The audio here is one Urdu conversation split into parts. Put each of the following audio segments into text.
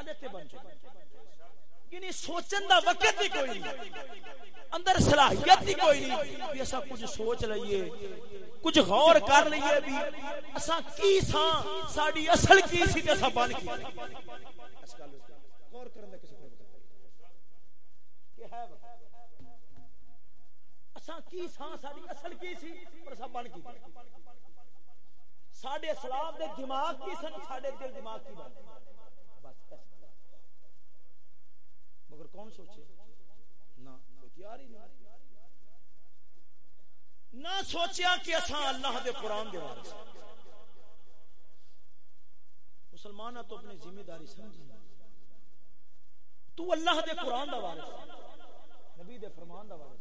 حالے تے بن چکا۔ یعنی سوچن دا وقت ہی کوئی نہیں۔ اندر صلاحیت ہی کوئی نہیں۔ کہ اسا کچھ سوچ لئیے۔ کچھ غور کر لئیے بھی۔ اسا کی سا ساڑی اصل کی سی تے اسا بن کی غور کرن دا کسی کو مطلب کہ ہے اسا کی سا ساڑی اصل کی سی، پر اسا بن کی ساڑے اسلام دے دماغ کی سن ساڑے دل دماغ کی بات مگر کون سوچے، نہ تیار ہی نہیں۔ نہ سوچیا کہ اساں اللہ دے قرآن دے وارث مسلمان تو اپنی ذمہ داری سمجھی۔ تو اللہ دے قرآن دا وارث نبی دے فرمان دا وارث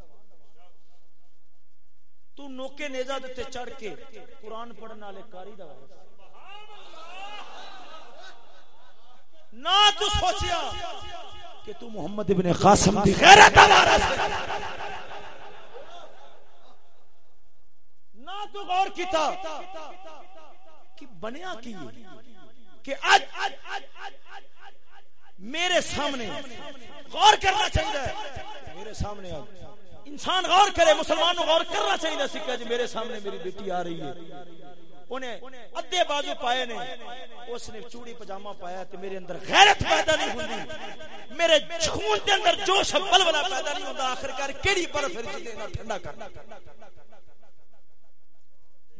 تو نوکے نیزہ دے چڑھ کے قرآن پڑھنے والے کاری دا وارث نہ تو سوچیا کہ تو محمد ابن قاسم دی غیرت وارث نہ تو غور کیتا کہ بنیا کی کہ اج میرے سامنے غور کرنا چاہیے۔ میرے سامنے انسان غور کرے مسلمان غور کرنا چاہیے۔ سکھا جی میرے سامنے میری بیٹی آ رہی ہے۔ انہیں ادھے بازو پائے نے اس نے چوڑی پجامہ پایا تے میرے اندر غیرت پیدا نہیں ہوندی۔ میرے خون دے اندر جوش بلبلا پیدا نہیں ہوندا۔ آخر کار کیڑی برف رچ دے ٹھنڈا کرنا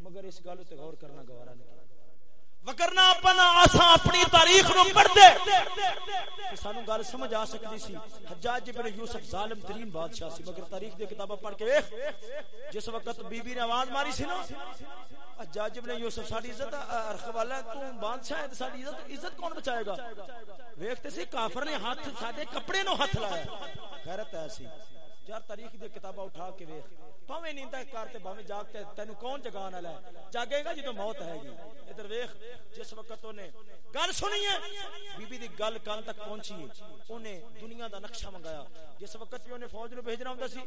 مگر اس گل تے غور کرنا گوارا نہیں۔ وکرنا اپنا آسا اپنی تاریخ نو پڑھ دے سانو گل سمجھ آ سکتی سی۔ حجاج ابن یوسف ظالم ترین بادشاہ سی، مگر تاریخ دے کتابہ پڑھ کے ویکھ۔ جس وقت بی بی نے آواز ماری سی نا، حجاج ابن یوسف ساری عزت ارخ والا تو بادشاہ ہے ساری عزت عزت کون بچائے گا؟ ویکھتے سی، کافر نے ہاتھ، ساڈے کپڑے نو ہاتھ لایا۔ غیرت ایسی یار تاریخ دی کتابہ اٹھا کے ویکھ۔ پاویں نیندہ کرتے باویں جاگتے تینو کون جگان والا ہے؟ جاگے گا جدوں موت ہے گی۔ ادھر ویکھ۔ جس وقت نے گل سنی ہے بی بی دی گل کان تک پہنچی ہے اونے دنیا دا نقشہ منگایا۔ جس وقت بھی اونے فوج نو بھیجنا ہوندا سی،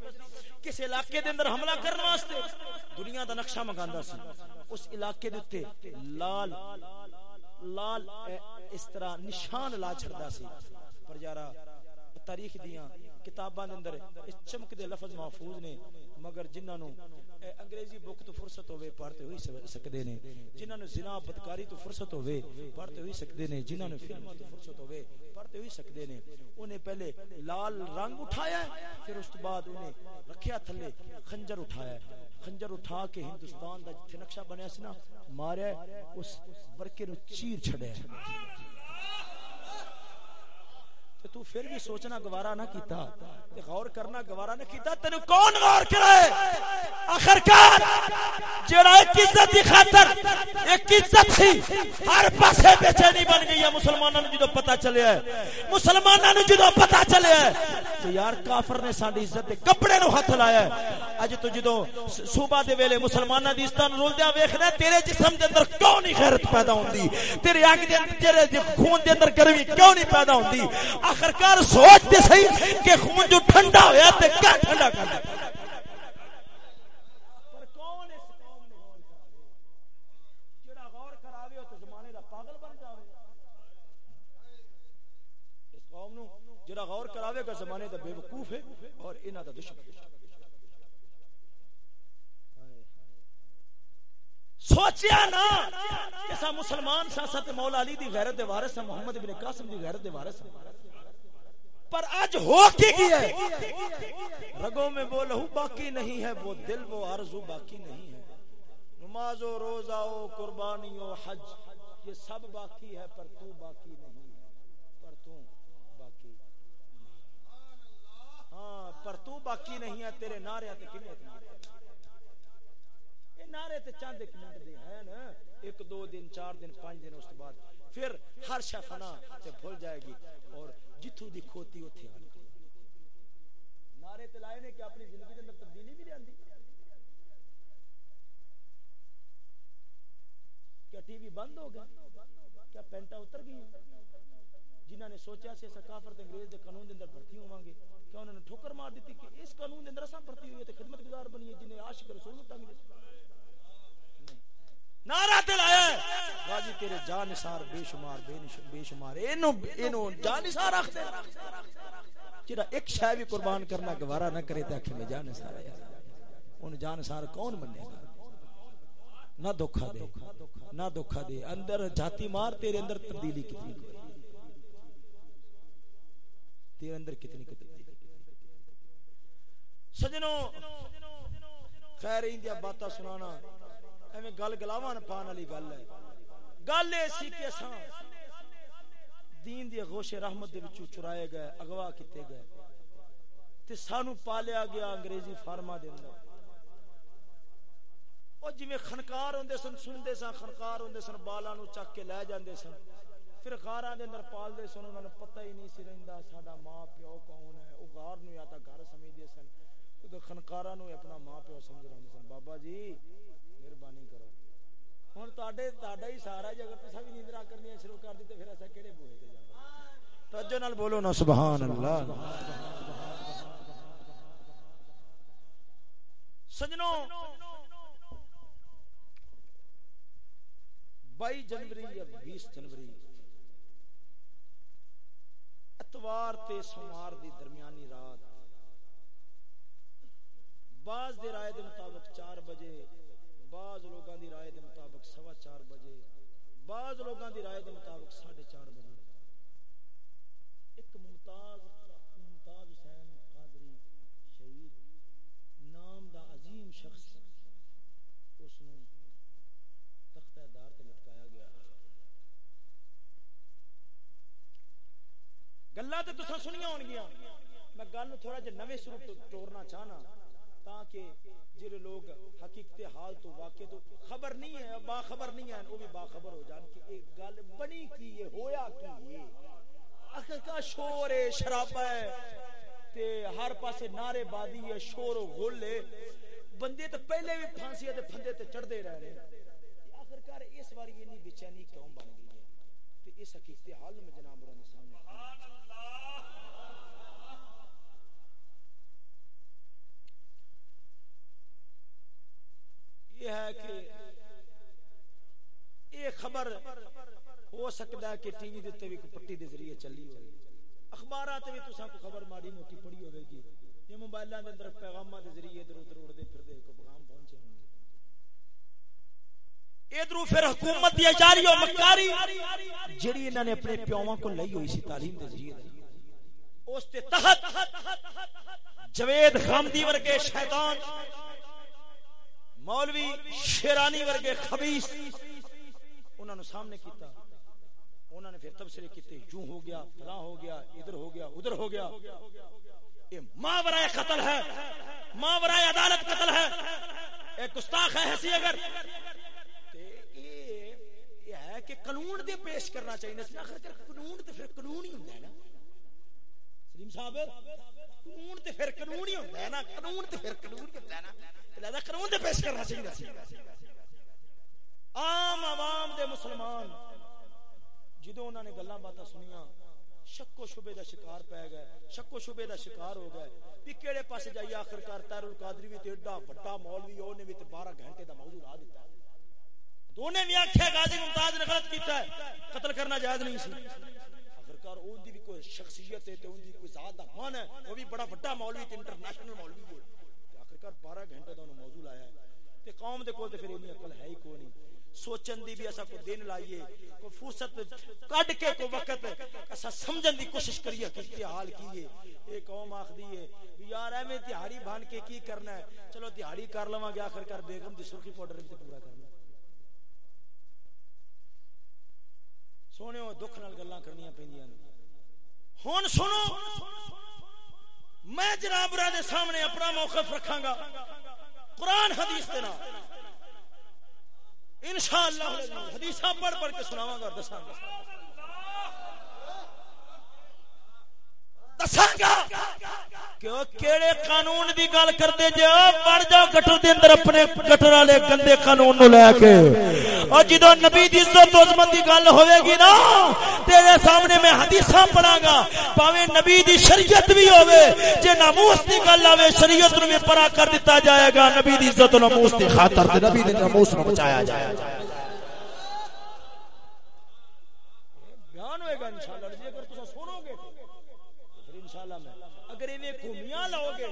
کس علاقے دے اندر حملہ کرن واسطے دنیا دا نقشہ منگاندا سی۔ اس علاقے دے اوتے لال لال اس طرح نشان لا چھڑدا سی۔ پر یارا، تاریخ دیاں کتاباں دے اندر اس چمک دے لفظ محفوظ نے مگر جنہاں نو انگریزی بک تو فرصت ہوے پڑھتے ہوئی سکدے نے۔ جنہاں نو زنا بدکاری تو فرصت ہوے پڑھتے ہوئی سکدے نے۔ جنہاں نو فلماں تو فرصت ہوے پڑھتے ہوئی سکدے نے۔ انہیں پہلے لال رنگ اٹھایا پھر اس بعد انہیں رکھیا تھلے خنجر اٹھایا خنجر اٹھا کے ہندوستان دا جتھے نقشہ بنیا سی نا، ماریا اس ورکے نو چیر چھڑیا تے تو پھر بھی سوچنا گوارا نہ کیتا، تے غور کرنا گوارا نہ کیتا، تینو کون غور کرے؟ آخر کار جڑا ایک عزت دی خاطر، ایک عزت سی، ہر پاسے بے چینی بن گئی ہے، مسلماناں نو جدوں پتہ چلیا ہے، مسلماناں نو جدوں پتہ چلیا ہے، تو یار کافر نے ساڈی عزت دے کپڑے نو ہاتھ لایا ہے۔ اج تو جدوں صبح دے ویلے مسلماناں دی عزت نو رولدیا ویکھنا تیرے جسم دے اندر کیوں نہیں غیرت پیدا ہوندی؟ تیرے اگ دے اندر، تیرے خون دے اندر گرمی کیوں نہیں پیدا ہوندی؟ آخرکار سوچ تے صحیح کہ خون جو ٹھنڈا ہویا تے کیا ٹھنڈا کر دے جڑا غور کراوے؟ گا زمانے دا بے وقوف ہے اور انہاں دا دشمن سوچیا نا کہ سا مسلمان سا ست مولا علی دی غیرت دے وارث ہیں محمد ابن قاسم دی غیرت دے وارث ہیں پر آج ہو کے گیا ہے؟ رگوں میں وہ لہو باقی نہیں ہے، وہ دل، وہ عرض باقی نہیں ہے۔ نماز و روزہ و قربانی و حج، یہ سب باقی ہے، پر تو باقی نہیں ہے۔ پر تو باقی ہاں پر تو باقی نہیں ہے۔ تیرے نعرے تے کنے یہ نعرے تے چاند ایک منٹ دے ہیں نا۔ ایک دو دن، چار دن، پانچ دن، اس کے بعد پھر ہر شے فنا تے بھول جائے گی اور جتھوں دی کھوتی اوتھے آ نعرے تے لائے نے کہ اپنی زندگی دے اندر تبدیلی بھی لیاندی کیا ٹی وی بند ہو گیا؟ کیا پینٹا اتر گئی جنہاں نے سوچا سی کافر تے انگریز دے قانون دے اندر بھرتی ہوواں گے، کیا انہوں نے ٹھوکر مار دیتی کہ اس قانون دے اندر اساں بھرتی ہوئی تے خدمت گزار بنی ہے جنہیں عاشق رسول تنگ دے نعرہ دلایا غازی تیرے جان نثار بے شمار بے شمار۔ اینو اینو جان نثار رکھ دے جڑا ایک شے بھی قربان کرنا گوارا نہ کرے تے اکھے میں جان نثار ہے اون جان نثار کون منے گا؟ نہ دھوکا دے، نہ دھوکا دے۔ اندر جاتی مار، تیرے اندر تبدیلی کتنی کوئی؟ تیرے اندر کتنی تبدیلی؟ سجنوں، خیر اندیا باتاں سنانا۔ ایویں گل گلاواں پان والی گل ہے۔ گل اے سی کہ اساں دین دی غوش رحمت دے وچوں چرائے گئے، اغوا کیتے گئے۔ تے سانو پالیا گیا انگریزی فارما دے اندر۔ او جویں خنکار ہوندے سن سندے سن، خنکار ہوندے سن بالاں نو چک کے لے جاندے سن۔ پھر غاراں دے اندر پال دے سن، انہاں نوں پتہ ہی نہیں سی رہندا ساڈا ماں پیو کون ہے۔ او غار نو یا تا گھر سمجھدے سن۔ تے خنکاراں نو اپنا ماں پیو سمجھ رہے سن۔ بابا جی ہوں ہی سارا جی اگر تصا بھی نیندرا کرنی شروع کر دی پھر ایسا کہڑے بوئے تے جانا توجہ نال بولو نا سبحان اللہ سجنوں بائی جنوری یا بیس جنوری اتوار تے سومار دی درمیانی رات بعض دے رائے دے مطابق چار بجے بعض لوگوں دی رائے دے مطابق سوا چار بجے۔ بعض لوگوں دی رائے دے مطابق ساڑھے چار بجے۔ ایک ممتاز ممتاز حسین قادری شہید، نام دا عظیم شخص اس نے تختہ دار تے لٹکایا گیا۔ گلا تے تساں سنیاں ہون گیا میں گل تھوڑا جے نویں سر ٹورنا چاہنا۔ تاکہ جڑے لوگ حقیقت حال تو واقع تو خبر نہیں ہے با خبر نہیں ہے وہ بھی با خبر ہو جان کہ ایک گل بنی کی ہے، ہویا کی ہے۔ اخر کا شور ہے، شراب ہے۔ تے ہر پاسے نعرے بادی ہے، شور و غل ہے۔ بندے تو پہلے بھی پھانسی تے پھندے تے چڑھ دے رہے ہیں۔ آخر کار اس بار یہ نہیں بچینی کیوں بن گئی ہے؟ تے اس حقیقت حال میں جناب رہنے سامنے یہ ہے کہ یہ خبر ہو سکتا ہے کہ ٹی وی دیتے بھی پٹی دے ذریعے چلی ہوئی اخبارات بھی تساں کو خبر ماڑی موٹی پڑھی ہوے گی۔ یہ موبائلاں دے اندر پیغاماں دے ذریعے ادھر ادھر اڑدے پھردے کو پیغام پہنچے ہوں گے۔ ادھر پھر حکومت دی اجاری و مکاری جڑی انہاں نے اپنے پیواں کو لئی ہوئی سی تعلیم دے ذریعے اس تے تحت جوید خامدی ورگے شیطان مولوی شیرانی ورگے خبیث انہوں نے سامنے کیتا۔ انہوں نے پھر تبصرے کیتے یوں ہو گیا، فلاں ہو گیا، ادھر ہو گیا، ادھر ہو گیا۔ یہ ماں برائے قتل ہے ماں برائے عدالت قتل ہے۔ ایک گستاخ ہے ایسی اگر۔ یہ ہے کہ قانون دے پیش کرنا چاہیے۔ اس آخر قانون تے پھر قانون ہی ہوندا ہے نا۔ سلیم صاحب، قانون تے پھر قانون ہی ہوندا ہے نا۔ قانون تے پھر قانون ہی ہوندا ہے نا۔ لہذا قانون دے پیش کرنا چاہیے عام عوام دے مسلمان جدو انہوں نے گلاں باتاں سنیاں، شک و شبے دا شکار پہ گئے، شک و شبے دا شکار ہو گئے۔ بھی کیڑے پاسے جائیے آخر کار تیر القادری بھی تے ایڈا بڑا مولوی او نے بھی تے 12 گھنٹے دا موضوع لا دیتا ہے۔ دونے بھی آکھیا غازی ممتاز نے غلط کیتا ہے۔ قتل کرنا جائز نہیں سی۔ آخر کار اون دی بھی کوئی شخصیت ہے تے اون دی کوئی ذات دا مان ہے، وہ بھی بڑا بڑا مولوی تے انٹرنیشنل مولوی ہے۔ کر بارہ گھنٹے دا موضوع لایا ہے۔ تے قوم دے کول تے پھر اینی عقل ہے ہی کوئی نہیں۔ سوچن دی بھی اسا کو دن لائیے، کو فرصت کڈ کے کو وقت اسا سمجھن دی کوشش کریے کہ حال کیے اے قوم آکھدی ہے یار ایویں دیہاڑی بن کے کی کرنا ہے؟ چلو دیہاڑی کر لواں گے آخر کر بیگم دی سرخی پاؤڈر بھی پورا کرنا سونے دکھ نال گلاں کرنیاں پیندیاں ہن سنو میں جناب دے سامنے اپنا موقف رکھاں گا۔ قرآن حدیث دینا انشاءاللہ حدیثہ پڑھ پڑھ کے سناواں گا اور دساں گا کیڑے قانون دی گل کرتے جے بڑ جاؤ گٹر دے اندر اپنے گٹر والے گندے قانون نو لے کے اور جدو نبی دی عزت و عظمت دی گل ہوے گی نا تیرے سامنے میں حدیثاں پڑھاں گا پاویں نبی دی شریعت بھی ہوے جے ناموس دی گل آوے شریعت نو بھی پرا کر دتا جائے گا نبی دی عزت و ناموس دی خاطر تے نبی دی ناموس نو بچایا جائے گا انشاءاللہ میں اگر انہیں گھومیاں لاؤ گے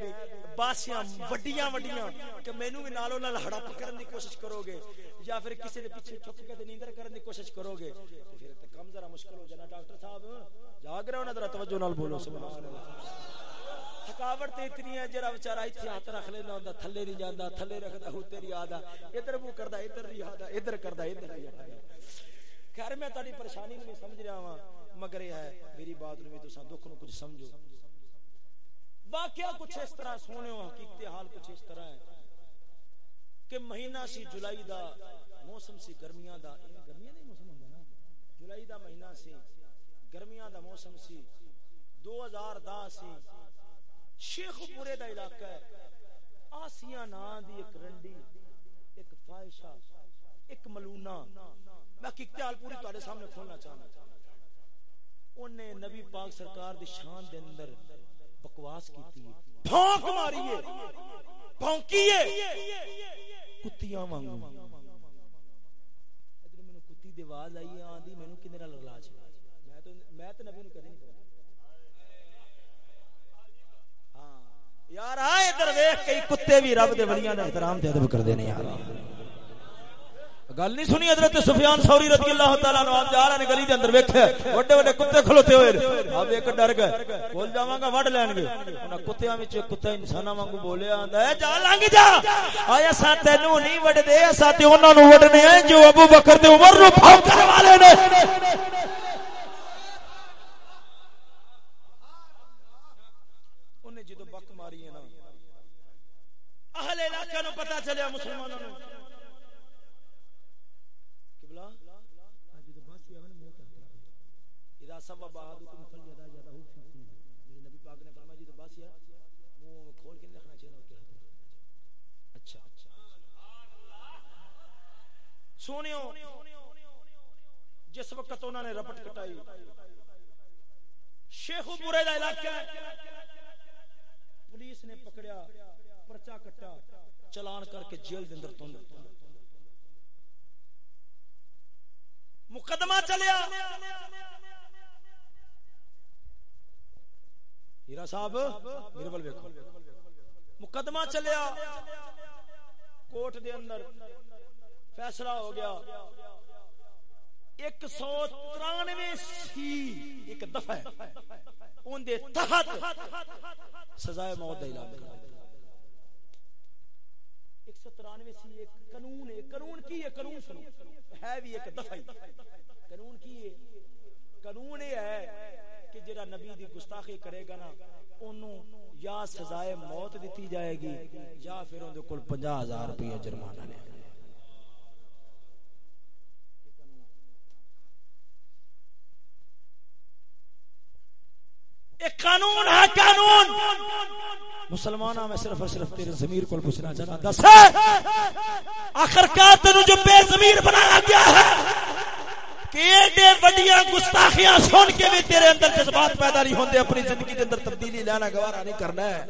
کہ باسیاں وڈیاں وڈیاں، کہ مینوں بھی نالوں نال ہڑپ کرن دی کوشش کرو گے یا پھر کسی دے پیچھے چھپ کے تے نیندر کرن دی کوشش کرو گے پھر تے کم ذرا مشکل ہو جانا ڈاکٹر صاحب۔ جاگ رہے ہو نا ذرا، توجہ نال بولو، سبحان اللہ۔ تھکاوٹ تے اتنی ہے، جڑا بیچارہ ایتھے ہاتھ رکھ لینا ہوندا، تھلے نہیں جاندا، تھلے رکھدا، ہو تیری یاد ادھر منہ کردا، ادھر نہیں یاد ادھر کردا، ادھر نہیں یاد خیر، میں تاری پریشانی نہیں سمجھ رہا ہوں مگر یہ ہے، میری بات نو بھی تساں دکھ نو کچھ سمجھو۔ واقعہ کچھ اس طرح سونے حقیقت حال کچھ اس طرح ہے کہ مہینہ سی جولائی دا، موسم سی گرمیاں دا گرمیاں دا موسم ہوندا نا؟ جولائی دا مہینہ سی، گرمیاں دا موسم سی دو ہزار دا سی۔ شیخ پورے دا علاقہ ہے، آسیاں نا دی ایک رنڈی، ایک فائشہ ایک ملونہ۔ میں کیال پوری تہاڈے سامنے کھولنا چاہنا انہیں نبی پاک سرکار دی شان دے اندر بکواس کیتی ہے۔ بھونک ماری ہے۔ بھونکی ہے۔ کتیاں وانگو ادھر مینوں کتی دی آواز آئی ہے آندی مینوں کنے نال علاج میں تو میں نبی کدی نہیں یار آئے ادھر ویکھ کئی کتے بھی رب دے ولیاں دا احترام تے ادب کردے نے یار۔ گل نہیں سنی حضرت سفیان سوری رضی اللہ تعالی عنہ جا رہے نے گلی دے اندر، ویکھے بڑے بڑے کتے کھلوتے ہوئے۔ اب ایک ڈر گئے بول جاواں گا، وڈ لین گے۔ انہاں کتےاں وچ کتا انساناں وانگو بولیا آندا ہے، جا لنگ جا۔ آیا سا تینوں نہیں وڈ دے اسا تے انہاں نو وڈنے ہیں جو ابو بکر تے عمر نو پھاکر والے نے۔ انہیں جدو بک ماری ہے نا، اہل علاقہ نو پتہ چلیا مسلمانوں نو قبلہ اج تو بس یہ منہ تک اذا سبب احدكم فليدا يده في میرے نبی پاک نے فرمایا جی تو بس یا منہ کھول کے رکھنا چاہیے کہ اچھا۔ سونیو جس وقت انہوں نے رپٹ کٹائی، شیخ پورے دا علاقہ پولیس نے پکڑیا پرچا کٹا، چلان کر کے جیل دے اندر تون مقدمہ چلیا۔ ہیرا صاحب، میرے بل ویکھو۔ مقدمہ چلیا۔ کوٹ دے اندر فیصلہ ہو گیا۔ ایک سو ترانوے سی ایک دفعہ ان دے تحت سزائے موت دا اعلان کر ایک سو ترانوے سی ایک قانون ہے۔ قانون کی ہے؟ قانون سنو۔ ہے بھی ایک دفعہ قانون کی ہے؟ قانون یہ ہے کہ جڑا نبی دی گستاخی کرے گا نا، اونوں یا سزائے موت دیتی جائے گی، یا پھر اون دے کول 50000 روپے جرمانہ لے ایک قانون ہے قانون! مسلمانہ میں صرف اور صرف تیرے ضمیر کو پوچھنا چاہتا دس آخر کا تینوں جو بے ضمیر بنایا گیا ہے کہ ایڈے بڑیاں گستاخیاں سن کے بھی تیرے اندر جذبات پیدا نہیں ہوندے، اپنی زندگی دے اندر تبدیلی لانا گوارا نہیں کرنا ہے۔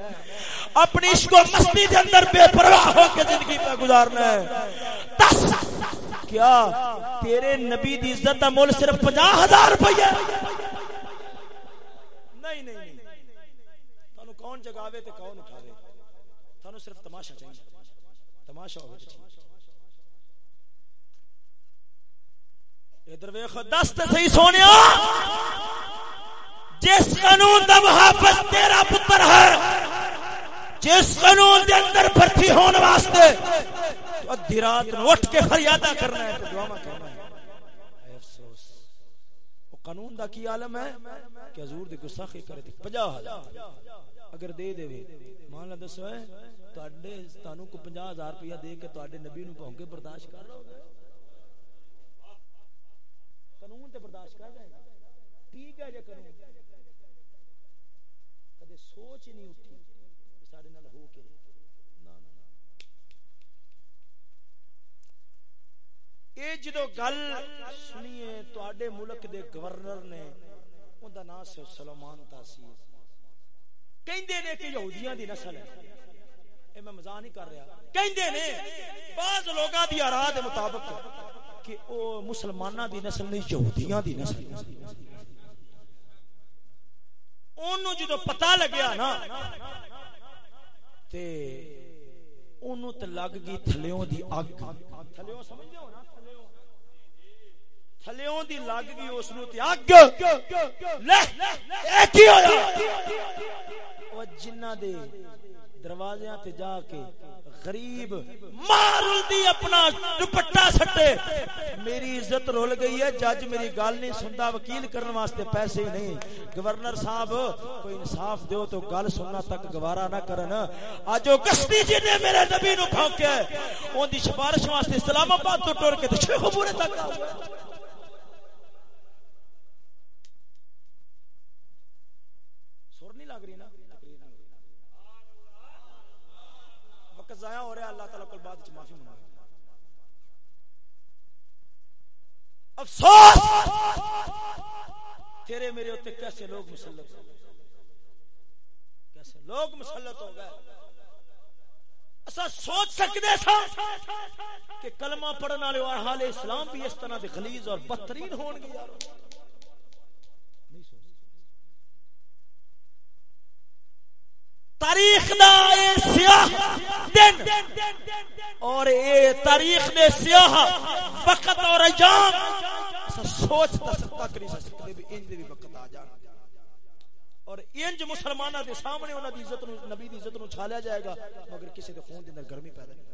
اپنی عشق و مستی دے اندر بے پرواہ ہو کے زندگی پہ گزارنا ہے۔ دس! کیا تیرے نبی دی عزت دا مول صرف 50000 روپے نہیں نہیں نہیں۔ تانوں کون جگاوے تے کون اٹھاوے؟ تانوں صرف تماشا چاہیے۔ تماشا ہوے تے ادھر ویکھ دس تے صحیح سونیا۔ جس قانون دا محافظ تیرا پتر ہے، جس قانون دے اندر بھرتی ہون واسطے تو ادھی رات اٹھ کے فریادہ کرنا ہے، تو دعا کرنا ہے۔ افسوس او قانون دا کی عالم ہے کہ حضور دی گستاخی کرے تے 50000 اگر دے دے مان لا دسو ہے تواڈے تانوں کو 50000 روپیہ دے کے تواڈے نبی نو بھونکے برداشت کر لو گے قانون تے برداشت کر جائے ٹھیک ہے جے قانون؟ کدے سوچ نہیں اٹھی کہ سارے نال ہو کے نا نا اے جدو گل سنیے، تواڈے ملک دے گورنر نے اون دا نام سے سلمان تاسیس کہندے نے کہ یہودیاں دی نسل ہے۔ اے میں مزاح نہیں کر رہا۔ کہندے نے، بعض لوگاں دی آراء دے مطابق کہ او مسلماناں دی نسل نہیں، یہودیاں دی نسل۔ اونوں جدو پتہ لگیا نا، تے اونوں تے لگ گئی تھلیوں دی اگ۔ تھلیوں سمجھدے ہو نا؟ تھلیوں دی لگ گئی اس نو تے اگ۔ لے، اے کی ہویا؟ او جنہ دے دروازیاں تے جا کے غریب مار دی اپنا دوپٹا سٹے۔ میری عزت رول گئی ہے، جج میری گل نہیں سندا، وکیل کرنے واسطے پیسے ہی نہیں۔ گورنر صاحب، کوئی انصاف دیو تو گل سننا تک گوارا نہ کرن۔ اج او کشتی جی نے میرے نبی نو پھونکیا اون دی سفارش واسطے اسلام آباد تو ٹر کے تے شیخ پورے تک آ ضائع ہو رہا ہے اللہ تعالیٰ کو بعد معافی منگا افسوس! تیرے میرے ہوتے کیسے لوگ مسلط ہو کیسے لوگ مسلط ہو گئے؟ ایسا سوچ سکتے سا کہ کلمہ پڑھنے والے اور حال اسلام بھی اس طرح دے غلیظ اور بدترین ہون گے یار تاریخ دا اے سیاہ دن۔ اور اے تاریخ دے سیاہ وقت اور ایام سوچ دا سکتا کری سکتے بھی انج دے بھی وقت آ جان۔ اور انج مسلمانہ دے سامنے انہاں دی عزت نو، نبی دی عزت نو چھالیا جائے گا، مگر کسی دے خون دے اندر گرمی پیدا نہیں۔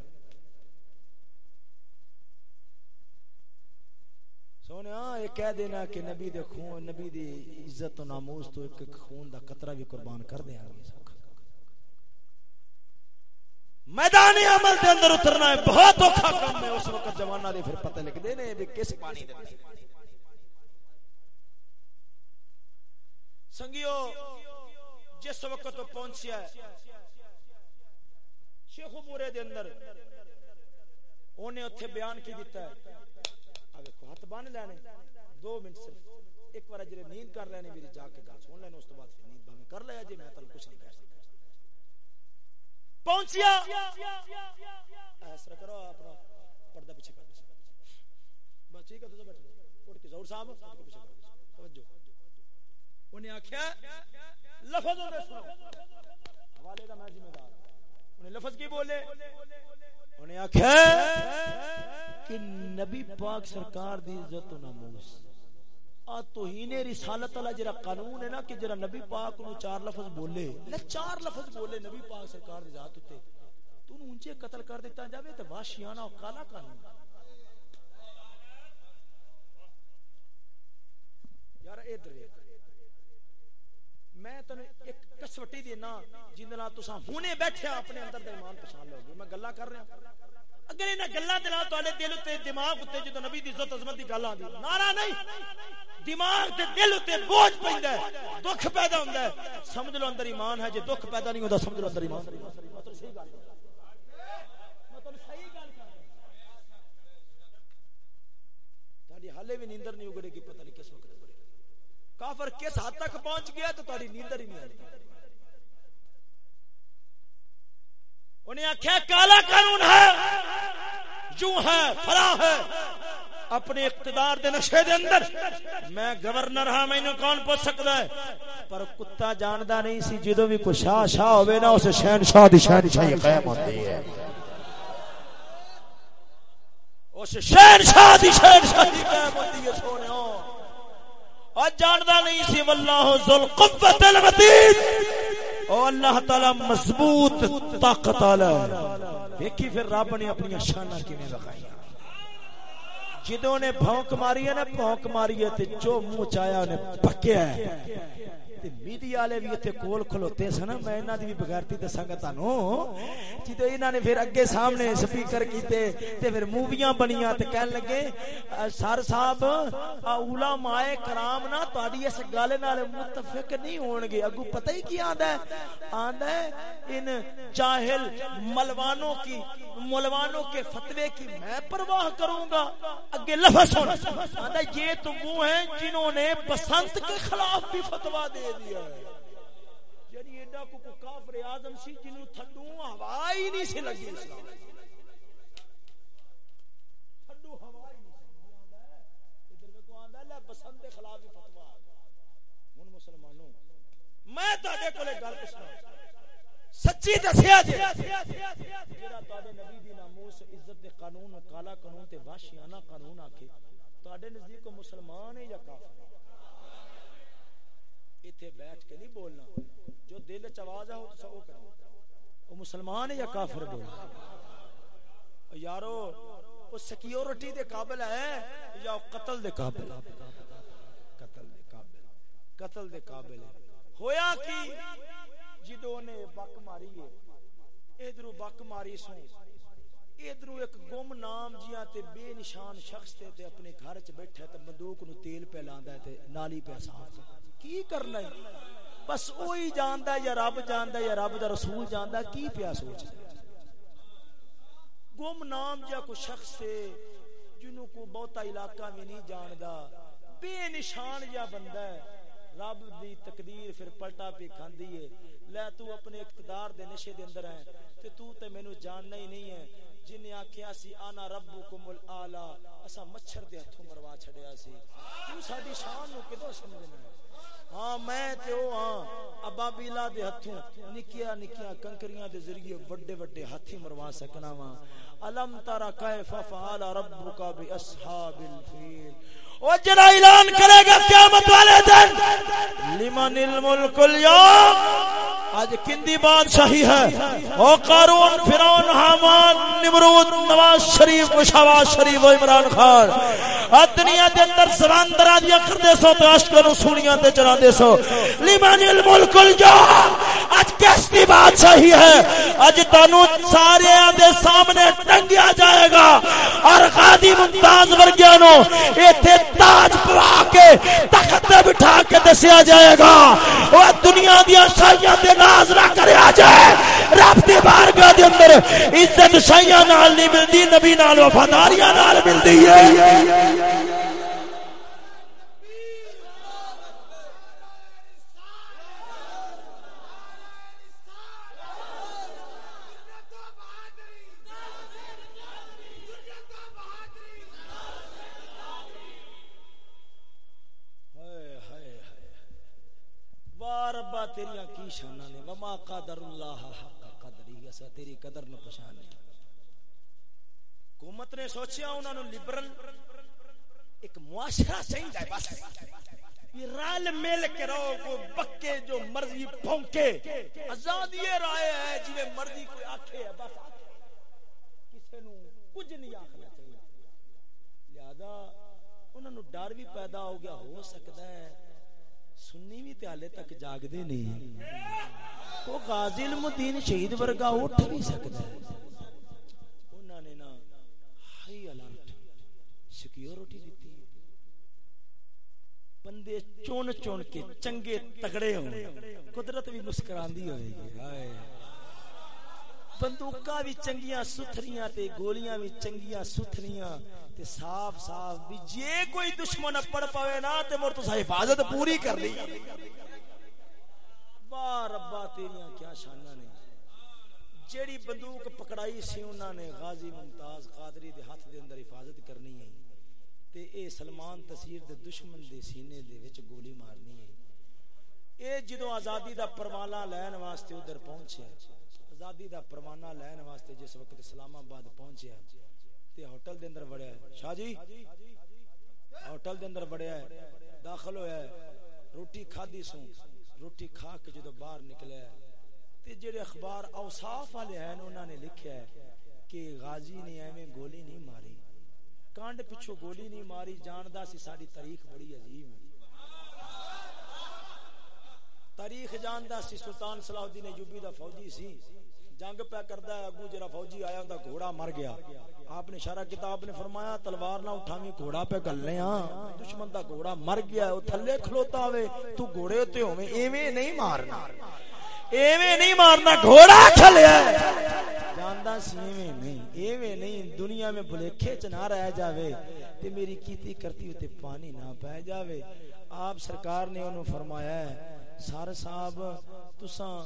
سونے ہاں یہ کہہ دینا کہ نبی دے خون، نبی دی عزت و ناموس تو ایک خون دا قطرہ بھی قربان کر دیں۔ گے میدان عمل دے اندر اترنا ہے، بہت اوکھا کام ہے۔ اس وقت جوانہ دے پھر پتہ لکھ دینے بھی کس پانی دے سنگیو، جس وقت تو پہنچیا ہے، شیخ پورے دے اندر انہیں اتھے بیان کی دیتا ہے۔ آگے کو ہاتھ بان لینے۔ دو منٹ صرف۔ ایک بار جرے نیند کر لینے، میری جا کے گا سن لینے، اس تو بعد نیند بانے کر لیا جی میں تل کچھ نہیں کر پہنچیا ایسا کرو اپنا پردہ پیچھے کر بس ٹھیک ہے تو بیٹھو اٹھ کے ظہور صاحب پیچھے کر توجہ انہیں آکھیا لفظ دے سنو حوالے دا میں ذمہ دار انہیں لفظ کی بولے انہیں کہ نبی پاک سرکار دی عزت و ناموس توہین رسالت والا جڑا قانون ہے نا کہ جڑا نبی پاک نو چار لفظ بولے نہ چار لفظ بولے نبی پاک سرکار دی ذات تے تو نو اونچے قتل کر دیتا جاوے تے واشیانہ او کالا قانون۔ یار ادھر میں تنے ایک کسوٹی دینا جن نال تساں ہنے بیٹھے اپنے اندر دا ایمان پہچان لو گے۔ میں گلاں کر رہا ہوں۔ اگر انہاں گلاں دے نال تواڈے دل تے دماغ تے جدوں نبی دی عزت عظمت دی گل آندی نارا نہیں، دماغ تے دل تے بوجھ پیندا ہے، دکھ پیدا ہوندا ہے۔ سمجھ لو اندر ایمان ہے، جے دکھ پیدا نہیں ہوندا، سمجھ لو اندر ایمان۔ مطلب صحیح گل مطلب صحیح گل تہاڈی حالے بھی نیندر نہیں اگڑے گی، پتہ نہیں کس وقت کافر کس حد تک پہنچ گیا تو تہاڈی نیندر ہی نہیں آتی انہیں آخیا کالا قانون ہے، جو ہے فلاں ہے۔ اپنے اقتدار دے نشے دے اندر میں گورنر ہاں مینوں کون پوچھ سکدا ہے؟ پر کتا جاندا نہیں سی، جدوں بھی کوئی شاہ شاہ ہوے نا اس شہنشاہ دی شہن شہنشاہی قائم ہوندی ہے۔ اس شہنشاہ دی شہن شہنشاہی قائم ہوندی ہے سونےو اور جاندا نہیں سی، واللہ ذل قوت المتین او اللہ تعالی مضبوط طاقت والا ہے۔ دیکھی پھر رب نے اپنی شاناں کیویں دکھائی جدوں نے بھونک ماری ہے نا، بھونک ماری ہے تے جو منہ چایا نے پکیا ہے۔ تے میڈیا والے بھی تے کول کھلوتے سن۔ میں انہاں دی بھی بغیرتی دساں گا تانوں۔ جدوں انہاں نے پھر اگے سامنے سپیکر کیتے تے پھر موویاں بنیاں تے کہن لگے سر صاحب علماء کرام نا تہاڈی اس گل نال متفق نہیں ہون گے۔ اگو پتہ ہی کی آندا ہے؟ آندا ہے، ان جاہل ملوانوں کی، ملوانوں کے فتوے کی میں پرواہ کروں گا۔ اگے لفظ سن۔ آندا یہ تو وہ ہیں جنہوں نے بسنت کے خلاف بھی فتوا دے دیا ہے۔ یعنی ایڈا کو کو کافر اعظم سی جنوں ٹھنڈو ہوا ہی نہیں سی لگی اسلام۔ ٹھنڈو ہوا ہی نہیں سی۔ ادھر میں کو آندا ہے بسنت کے خلاف بھی فتوا ہن مسلمانوں، میں تواڈے کولے گل پوچھنا۔ سچی دسیا جی جڑا تواڈے نبی دی ناموس عزت دے قانون، کالا قانون تے وحشیانہ قانون آکھے تواڈے نزدیک کو مسلمان ہے یا کافر؟ ایتھے بیٹھ کے نہیں بولنا۔ جو دل چ آواز ہے وہ تو سو کرو وہ مسلمان ہے یا کافر بول یارو، وہ سکیورٹی دے قابل ہے یا قتل دے قابل قتل دے قابل قتل دے قابل ہے۔ ہویا کی؟ جدو نے بک ماری ہے ادھر بک ماری سو ادھر ایک گم نام جیاں تے بے نشان شخص تے تے اپنے گھر چ بیٹھا تے بندوق نو تیل پہ لاندا ہے تے نالی پہ صاف کی کرنا ہے؟ بس وہی جاندا ہے یا رب جاندا ہے یا رب دا رسول جاندا ہے، کی پیا سوچ گم نام جا کو شخص سے جنوں کو بہتا علاقہ میں نہیں جاندا، بے نشان جا بندہ ہے، رب دی تقدیر پھر پلٹا پہ کھاندی ہے۔ لے تو اپنے اقتدار دے نشے دے اندر ہے، تے تو تے مینوں جاننا ہی نہیں ہے۔ جن نے آکھیا سی انا ربکم الاعلی اسا مچھر دے ہتھوں مروا چھڈیا سی۔ تو ساڈی شان نو کدو سمجھنا ہے؟ ہاں میں تے او ہاں ابا بیلا دے ہتھوں نکیا نکیا کنکریاں دے ذریعے بڑے بڑے ہاتھی مروا سکنا وا الم ترا کیف فعل ربک باصحاب الفیل۔ وہ جڑا اعلان کرے گا قیامت والے دن۔ لمن الملک اليوم۔ آج کندی بادشاہی ہے؟ او قارون، فرعون، حامان، نمرود، نواز شریف مشاواز شریف و عمران خان۔ دنیا دے اندر زبان درا دیا کر دے سو تے عشق نو سونیاں تے چلا دے سو۔ لمن الملک اليوم۔ آج کس دی بادشاہی ہے؟ آج تانو سارے دے سامنے ٹنگیا جائے گا۔ اور غادی ممتاز ورگیاں نو ایتھے تاج پوا کے تخت بٹھا کے دسیا جائے گا۔ وہ دنیا دیا شاہیاں دے ناز نہ کریا جائے۔ رب دی بارگاہ دے اندر عزت شاہیاں نال نہیں ملدی، نبی نال وفاداریاں نال ملدی ہے۔ تیریاں کی شانہ نے؟ وما قدر اللہ حق قدری اسا تیری قدر نو پہچان حکومت نے سوچیا انہاں نو لبرل ایک معاشرہ چاہیے بس۔ یہ رال مل کے رہو کو بکے جو مرضی پھونکے۔ آزادی رائے ہے، جویں مرضی کوئی آکھے ہے، بس۔ کسے نو کچھ نہیں آکھنا چاہیے لہذا انہاں نو ڈر بھی پیدا ہو گیا، ہو سکتا ہے۔ سنی بھی تے حالے تک جاگ دے نہیں۔ کو غازی المدین شہید ورگا اٹھ نہیں سکتا۔ انہوں نے نا ہائی الرٹ سیکیورٹی دیتی۔ بندے چون چون کے چنگے تگڑے ہوں۔ قدرت بھی مسکراندی ہوئے گی۔ ہائے۔ بندوقاں بھی چنگیاں، ستھریاں تے گولیاں بھی چنگیاں، ستھریاں تے صاف صاف بھی جے کوئی دشمن پڑ پاوے نا تے مر تو حفاظت پوری کر لی۔ واہ ربا، تیریاں کیا شاناں نے۔ جیڑی بندوق پکڑائی سی انہاں نے، غازی ممتاز قادری دے ہاتھ دے اندر حفاظت کرنی ہے۔ تے اے سلمان تصیر دے دشمن دے سینے دے وچ گولی مارنی ہے۔ اے جدوں آزادی دا پروانہ لین واسطے ادھر پہنچے۔ آزادی دا پروانہ لین واسطے جس وقت اسلام آباد پہنچے تے ہوٹل دے اندر بڑیا ہے۔ شاہ جی ہوٹل دے اندر بڑیا ہے، داخل ہویا ہے۔ روٹی کھادی سو روٹی کھا کے جدو باہر نکلیا ہے۔ تے جڑے اخبار اوصاف والے ہیں انہوں نے لکھیا ہے کہ غازی نے ایویں گولی نہیں ماری۔ کانڈ پچھو گولی نہیں ماری، جاندا سی ساری تاریخ بڑی عظیم ہے۔ تاریخ جاندا سی سلطان صلاح الدین ایوبی دا فوجی سی۔ جنگ پہ کردا ہے اگو جڑا فوجی آیا ہوندا گھوڑا مر گیا۔ آپ نے اشارہ کتاب نے فرمایا، تلوار نہ اٹھاویں گھوڑا پہ گلنے ہاں دشمن دا گھوڑا مر گیا ہے، او تھلے کھلوتا ہوے تو گھوڑے تے ہوویں ایویں نہیں مارنا۔ ایویں نہیں مارنا، گھوڑا کھلیا جاندا سی ایویں نہیں ایویں نہیں، دنیا میں بھلیکھے چ نہ رہ جاوے۔ تے میری کیتی کرتی تے پانی نہ پے جاوے۔ آپ سرکار نے انہوں فرمایا ہے سار صاحب، تساں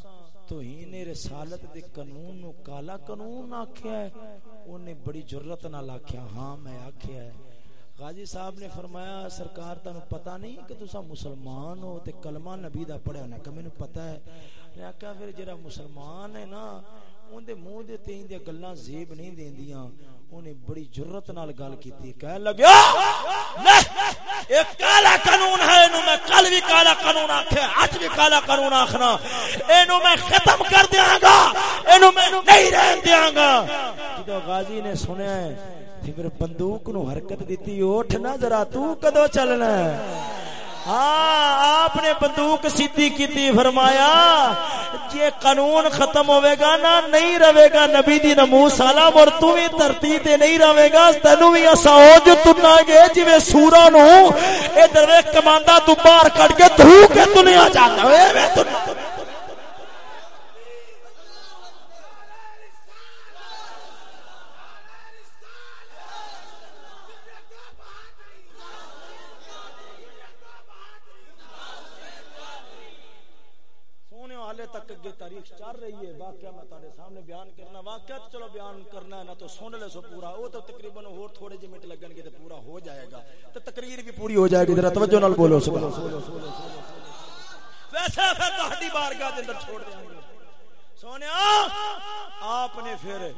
توہین رسالت دے قانون نو کالا قانون آکھیا ہے اونے بڑی جرت نال آکھیا ہاں میں آکھیا ہے غازی صاحب نے فرمایا سرکار تانوں پتہ نہیں کہ تسا مسلمان ہو تے کلمہ نبی دا پڑھیا ہونا کہ مینوں پتہ ہے میں آکھیا پھر جڑا مسلمان ہے نا اون دے منہ دے تیں دے گلاں زیب نہیں دیندیاں انہیں بڑی جرت نال گل کیتی کہہ لگیا ایک کالا قانون ہے، اینو میں کل بھی کالا قانون آکھیا اج بھی کالا قانون آکھنا۔ اینو میں ختم کر دیاں گا، اینو میں نہیں رہن دیاں گا۔ جدو غازی نے سنیا ہے، پھر بندوق نو حرکت دیتی اٹھ نہ ذرا، تو کدو چلنا ہے؟ ہاں آپ نے بندوق سیدھی کی فرمایا یہ قانون ختم ہوئے گا نا، نہیں رہے گا، نبی دی نمو سالم اور تو بھی دھرتی تے نہیں رہے گا، تینو بھی ایسا ہو جو تنا گے جی میں سورا نو اے دروے کماندہ تو باہر کٹ کے دھو کے دنیا جانا اے میں چل رہی ہے، واقعہ میں تارے سامنے بیان کرنا، واقعہ تو چلو بیان کرنا ہے نا تو سن لے سو پورا وہ تو تقریباً اور تھوڑے جے منٹ لگن گے تے پورا ہو جائے گا۔ تے تقریر بھی پوری ہو جائے گی، ذرا توجہ نال بولو، سبحان ویسے پھر تہاڈی بارگاہ دے اندر چھوڑ دیاں گے۔ سونیا، آپ نے پھر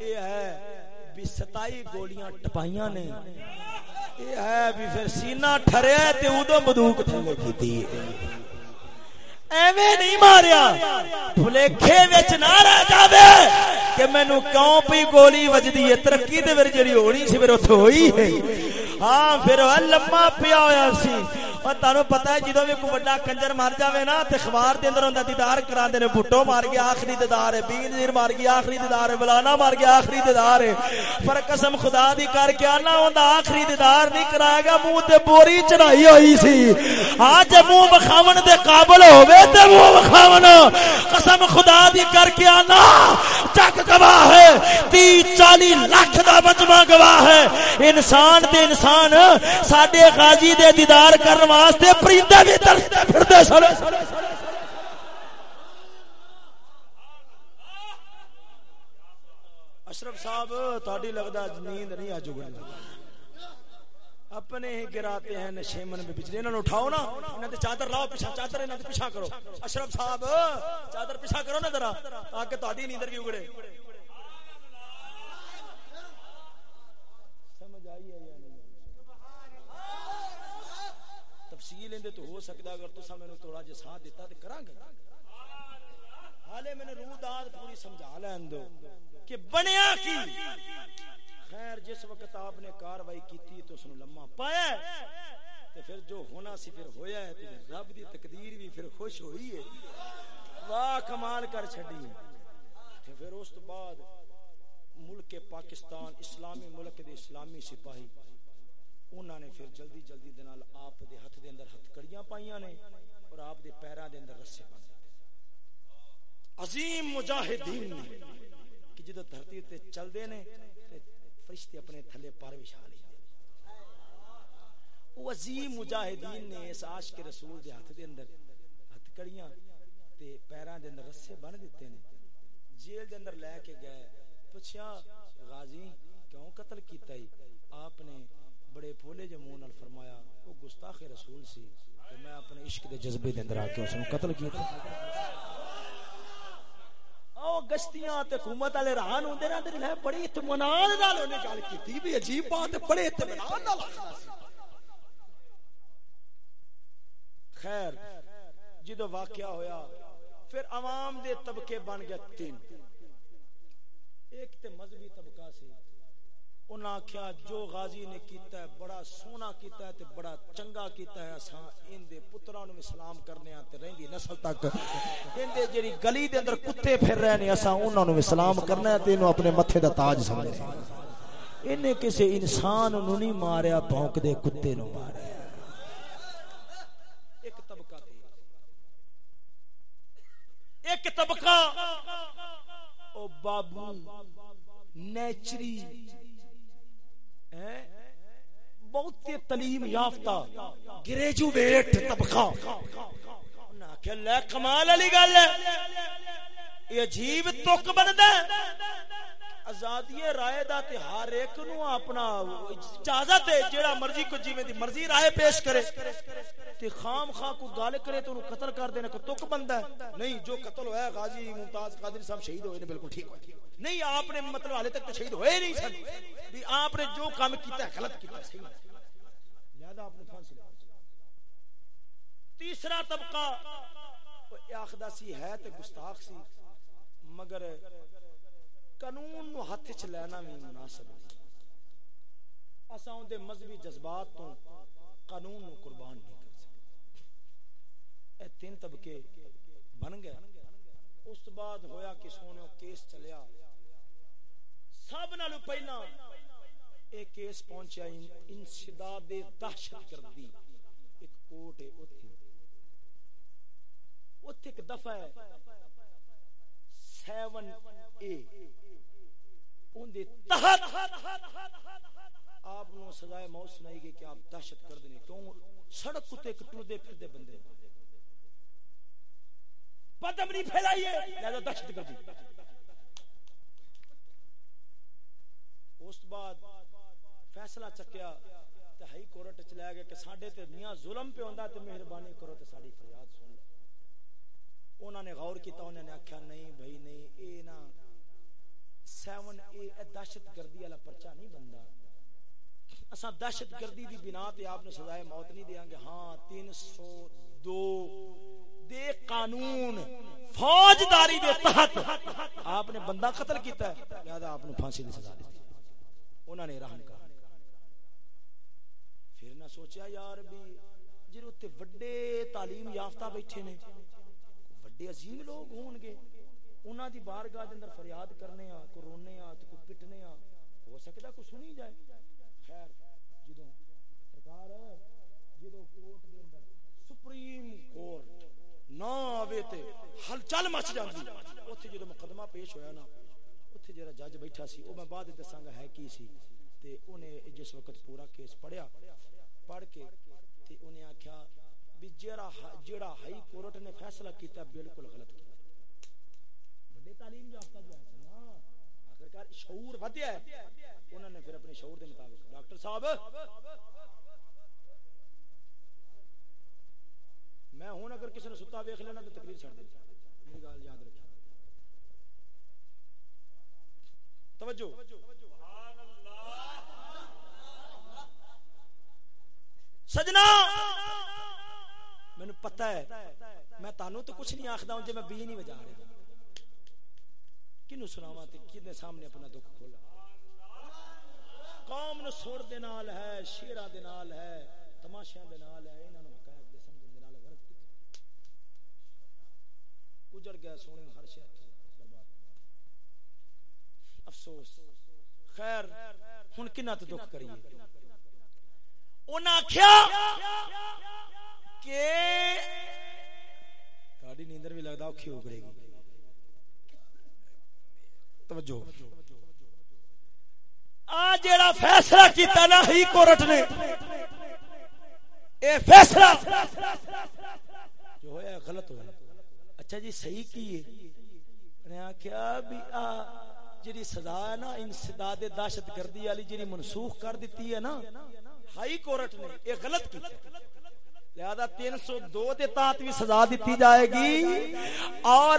یہ ہے بھی ستائی گولیاں ٹپائیاں نے۔ یہ ہے بھی پھر سینہ ٹھریا تے اودوں بندوق تھلے کیتی۔ ہے ایویں نہیں ماریا۔ بھلیکھے وچ نہ رہ جاوے کہ مینو کیوں پی گولی وجدی ہے؟ ترقی تے میری جڑی ہونی سی پھر اوتھے ہوئی ہے۔ ہاں پھر لمما پیا ہویا سی۔ اور تانوں پتہ ہے جدوں بھی کوئی بڑا کنجر مر جاوے نا، تے اخبار دے اندر ہوندا دیدار کراندے نے، بھٹو مار گیا، آخری دیدار ہے، بین زیر مار گیا، آخری دیدار ہے، بلانا مار گیا، آخری دیدار ہے۔ پر قسم خدا دی کر کے آنا ہوندا آخری دیدار نہیں کرائے گا منہ تے بوری چڑھائی ہوئی سی۔ ہاں جے منہ بخاون دے قابل ہوے تے منہ بخاون قسم خدا دی کر کے آنا، چک گواہ ہے تی چالی لاکھ دا مجمع گواہ ہے۔ انسان تے انسان، ساڈے غازی دے دیدار کرن واسطے پرندے بھی ترستے پھردے سن۔ اشرف صاحب، تہاڈی لگدا نیند نہیں اج اگڑی۔ اپنے ہی گراتے ہیں نشیمن میں بجلی۔ انہوں نے اٹھاؤ نا انہوں نے چادر لاؤ پیچھا، چادر انہوں نے پیچھا کرو۔ اشرف صاحب، چادر پیچھا کرو نا ذرا آکے تہاڈی نیندر بھی اگڑے۔ تفصیل اندے تو ہو سکتا اگر تو میں تھوڑا جا ساتھ دیتا تو کرا گا حالے میں نے روح داد پوری سمجھا لین دو کہ بنیا کی؟ خیر، جس وقت آپ نے کاروائی کی تو اس نے لمحہ پایا تو پھر جو ہونا سی پھر ہویا ہے۔ تو رب دی تقدیر بھی پھر خوش ہوئی ہے۔ واہ، کمال کر چھڑی ہے پھر اس تو بعد ملک پاکستان، اسلامی ملک دے اسلامی سپاہی انہوں نے پھر جلدی جلدی دے نال آپ دے ہتھ دے اندر ہتھ کڑیاں پائیاں نے اور آپ دے پیراں دے اندر رسے بن عظیم مجاہدین نے کہ جدو دھرتی تے چل دے نے فرشتے اپنے تھلے پر وچھا لے۔ وہ عظیم مجاہدین نے اس عاشق رسول دے ہتھ دے اندر ہتھ کڑیاں تے پیراں دے اندر رسے بن دتے نے۔ جیل دے اندر لے کے گئے۔ پوچھیا، غازی کیوں قتل کیتا ہی آپ نے بڑے پھولے جموں نال فرمایا، وہ گستاخ رسول سی کہ میں اپنے عشق دے جذبے دے اندر آ کے اس نو قتل کیتا او گشتیاں تے حکومت والے رہان ہوندے نا، تے ہے بڑی اطمینان نال اونے گل کیتی، بھی عجیب بات بڑے اطمینان نال خیر جدو واقعہ ہویا، پھر عوام دے طبقے بن گئے تین۔ ایک تے مذہبی طبقہ سی انہاں آکھیا، جو غازی نے کیتا ہے، بڑا سونا کیتا ہے تے بڑا چنگا کیتا ہے، اساں ان دے پتراں نو سلام کرنے تے رہندی نسل تک۔ ان دے جڑی گلی دے اندر کتے پھر رہے نے، اساں انہاں نو سلام کرنا ہے تے انو اپنے متھے دا تاج سمجھنا انہیں کسے انسان نو نہیں ماریا بھونک دے کتے نو ماریا۔ ایک طبقہ تھی۔ ایک طبقہ۔ او بابو نیچری۔ بہت تعلیم یافتہ۔ گریجویٹ طبقہ۔ کہ لے کمال علی گل ہے۔ یہ عجیب تک بندا آزادی رائے دا تے ہر ایک نو اپنا اجازت ہے، جیڑا مرضی کو جیویں دی مرضی رائے پیش کرے۔ تے خام خواہ کو گال کرے تو انہوں قتل کر دینا کہ تک بندہ ہے۔ نہیں، جو قتل ہوا ہے، غازی ممتاز قادری صاحب شہید ہوئے نے، بالکل ٹھیک ہوئے۔ نہیں، آپ نے مطلب حالے تک تو شہید ہوئے نہیں سن۔ بھی آپ نے جو کام کیتا ہے، غلط کیتا ہے۔ صحیح لہذا آپ نے پھانسی لگا تیسرا طبقہ آخدہ سی ہے تے گستاخ سی، مگر قانون نو ہاتھ چ لینا بھی مناسب نہیں اساں دے مذہبی جذبات تو قانون نو قربان نہیں کر سکتے۔ اے تین طبقے بن گئے۔ اس بعد ہویا کہ سونے کیس چلیا۔ سب نالو پہلا ایک کیس پہنچا انشداد دہشت گردی۔ ایک کوٹ ہے اوتھے۔ اوتھے ایک دفعہ ہے۔ سیون اے۔ ان دے تحت آپ سزائے موت سنائی گئی کہ آپ دہشت کیوں سڑک کتے دے پھر دے بندے پدم نہیں پھیلائیے لہذا دہشت اس بعد فیصلہ چکیا کورٹ چ لے کہ ساڈے تے میاں ظلم پہ ہوندا تے مہربانی کرو تے ساڈی فریاد سن لو۔ نے غور کیتا، انہاں نے آکھیا، نہیں بھائی، نہیں، اے سیون اے دہشت گردی والا پرچہ نہیں بندا۔ اساں دہشت گردی دی بنا تے آپ نے سزائے موت نہیں دیاں گے۔ ہاں تین سو دو دے قانون فوجداری دے تحت آپ نے بندہ قتل کیتا ہے۔ لہذا آپ نے پھانسی دی سزا دی انہوں نے رحم کر۔ پھر نہ سوچیا یار بھی جی اتنے وڈے تعلیم یافتہ بیٹھے نے، وڈے عظیم لوگ ہون گے۔ انہاں دی بارگاہ دے اندر فریاد کرنے آ کو رونے آ تو کو پٹنے آ ہو سکتا کو سنی جائے؟ خیر، جدوں سرکار، جدوں کورٹ دے اندر سپریم کورٹ نہ آوے تے ہل چل مچ جاندی، اوتھے جدوں مقدمہ پیش ہویا نا، اوتھے جڑا جج بیٹھا سی، او میں بعد دساں گا ہے کی سی، تے انہیں جس وقت پورا کیس پڑھیا، پڑھ کے تے انہیں آکھیا بھی جڑا جڑا ہائی کورٹ نے فیصلہ کیتا بالکل غلط کیا بڑے تعلیم یافتہ جو ہے نا ہاں۔ آخرکار شعور ودیا ہے۔ انہوں نے پھر اپنے شعور دے مطابق۔ ڈاکٹر صاحب، میں ہوں، اگر کسی نے ستا ویکھ لینا تو تقریر چھڑ دے میری گل یاد رکھی توجہ۔ سجنا! مینو پتا ہے، میں تانوں تو کچھ نہیں آخدا ہوں، جے میں بی نہیں بجا رہا۔ کنو سناواں تے کنے سامنے اپنا دکھ کھولا؟ قوم نو سر دے نال ہے شیرا دے نال ہے، تماشیاں دے نال ہے، انہاں نو حقائق دے سمجھن دے نال غلط کیتا اجڑ گیا سونے ہر شے افسوس۔ خیر، ہن کنا تے دکھ کریے۔ انہاں آکھیا کہ تہاڈی نیندر بھی لگدا اوکھی ہو گڑے گی۔ توجہ۔ آ جیڑا فیصلہ کیتا نا، ہی کورٹ نے۔ اے فیصلہ۔ جو ہویا غلط ہویا۔ اچھا جی صحیح کی ہے؟ نے آکھیا بھی آ جڑی سزا ہے نا انسداد دہشت گردی والی جڑی منسوخ کر دیتی ہے نا، ہائی کورٹ نے یہ غلط کی۔ لہذا تین سو دو کے تحت بھی سزا دیتی جائے گی۔ اور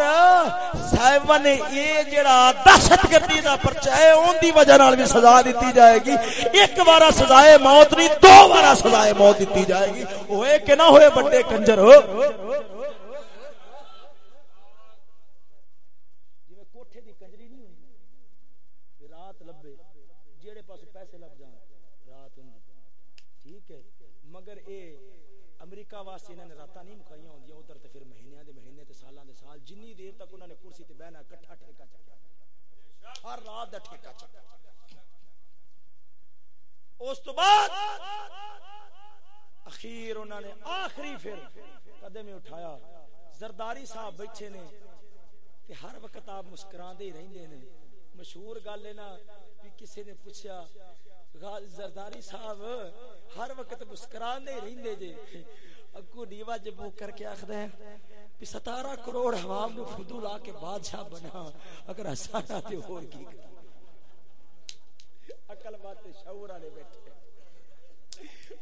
سیون یہ جڑا دہشت گردی کا پرچا ہے ان دی وجہ نال بھی سزا دیتی جائے گی۔ ایک بار سزائے موت، نہیں، دو بار سزائے موت دیتی جائے گی۔ ہوئے کہ نہ ہوئے بڑے کنجر۔ ہو واسطے انہوں نے رات نہیں مکائی ہوں ادھر تو پھر مہینے دے مہینے تے سالاں دے سال جنی دیر تک انہوں نے کرسی تے بہنا کٹھا ٹھیکا چکا ہر رات دا ٹھیکا چکا اس تو بعد اخیر انہوں نے آخری پھر قدم اٹھایا۔ زرداری صاحب بیٹھے نے تے ہر وقت آپ مسکران دے ہی رہندے نے۔ مشہور گل ہے نا کہ کسی نے پوچھا زرداری صاحب، ہر وقت مسکران دے ہی رہندے جے۔ اگو نیوا جب وہ کر کے آخر ہے کہ ستارہ کروڑ حوام نو خودو لا کے بادشاہ بنا۔ اگر ہسانا تے اور کی عقل بات شعور والے بیٹھے۔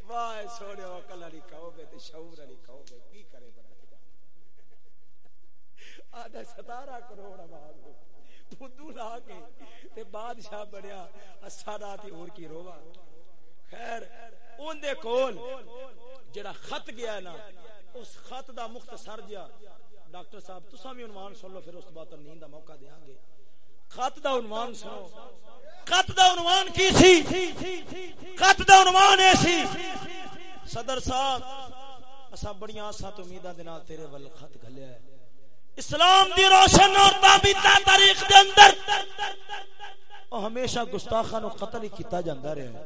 واہ سونے، عقل والی قوم ہے تے شعور والی قوم ہے کی کرے بندہ آدھا ستارہ کروڑ آواز فدو لا کے تے بادشاہ بنیا اسا رات اور کی روا خیر، اون دے کول جڑا خط گیا ہے نا، اس خط دا مختصر جیا ڈاکٹر صاحب، تساں بھی عنوان سن لو، پھر اس بعد نیند دا موقع دیاں گے۔ خط دا عنوان سنو خط دا عنوان کی سی؟ خط دا عنوان اے سی۔ صدر صاحب اسا بڑیاں آساں تو امیداں دے نال تیرے ول خط گھلیا ہے۔ اسلام دی روشن اور تابیتا تاریخ دے اندر او ہمیشہ گستاخاں نو قتل ہی کیتا جاندا رہیا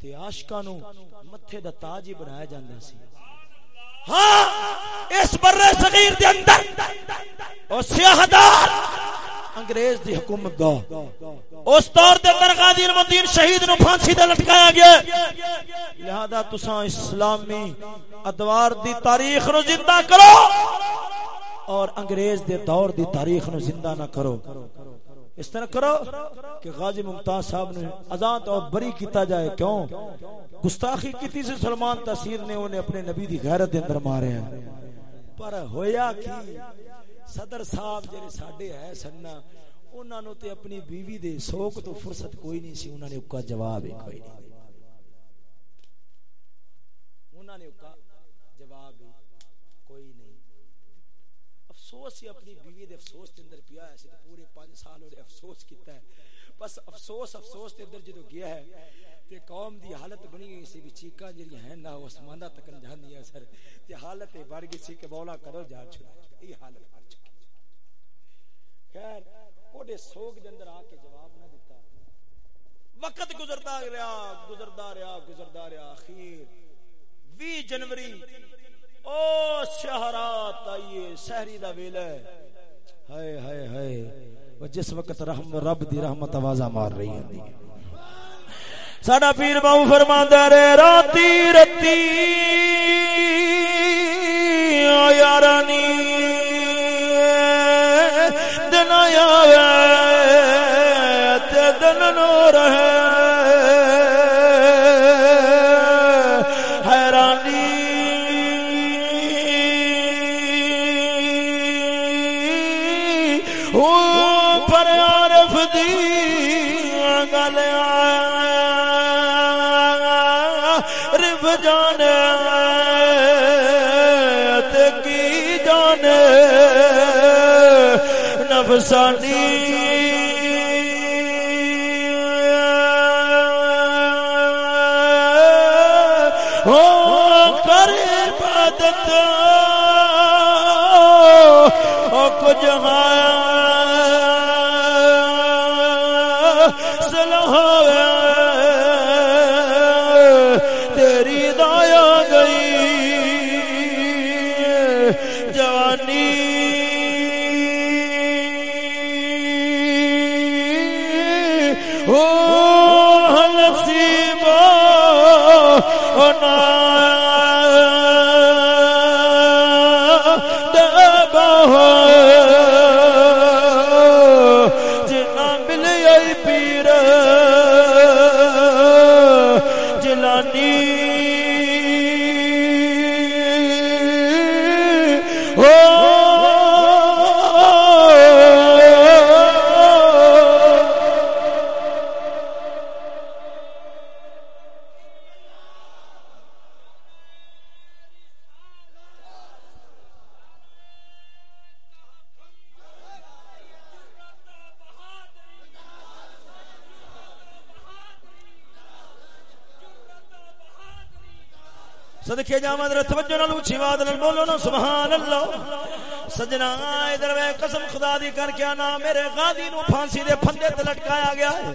تے عاشقاں نو متھے دا تاج ہی بنایا جاندا سی۔ ہاں اس برے صغیر دے اندر او سیاہدار انگریز دی حکومت دا۔ اس طور دے اندر غازی المدین شہید نو پھانسی تے لٹکایا گیا۔ لہذا تساں اسلامی ادوار دی تاریخ نو زندہ کرو اور انگریز دے دور دی تاریخ نو زندہ نہ کرو۔ اس طرح کرو کہ غازی ممتاز صاحب نے آزاد اور بری کیتا جائے۔ کیوں؟ گستاخی کیتی سے سلمان تاثیر نے انہیں اپنے نبی دی غیرت دے اندر مارے ہیں۔ پر ہویا کی؟ صدر صاحب جڑے ساڈے ہے سننا انہاں نو تے اپنی بیوی دے سوک تو فرصت کوئی نہیں سی، انہاں نے اکا جواب ہی کوئی نہیں۔ انہاں نے اکا جواب ہی کوئی نہیں۔ افسوس ہی اپنی بیوی دے افسوس دے اندر پیا ہے سی پورے 5 سال اور افسوس کیتا ہے۔ بس افسوس افسوس دے اندر جدو گیا ہے، تے قوم دی حالت بنی گئی سی بھی چیکاں جڑی ہیں نا وہ اسماندا تکن جاندی ہے سر، تے حالت بڑھ گئی سی کہ مولا کرو جان چھڑا یہ حالت۔ خیر، اوڈے سوگ دے اندر آ کے جواب نہ دیتا وقت گزرتا رہا گزردا رہا گزردا رہا اخیر 20 جنوری، او شہرات آئیے، شہری دا ویلا ہے۔ ہائے ہائے ہائے۔ جس وقت رحم، رب دی رحمت آوازاں مار رہی ہے ساڈا پیر باؤ فرما رے راتی، رتی۔ یارانی دن آیا دن نو رہے سانی صدقے جامد رت توجہ نال اونچی آواز نال بولو نا، سبحان اللہ۔ سجنا ادھر وے قسم خدا دی کر کے نا میرے غازی نو پھانسی دے پھندے تے لٹکایا گیا ہے۔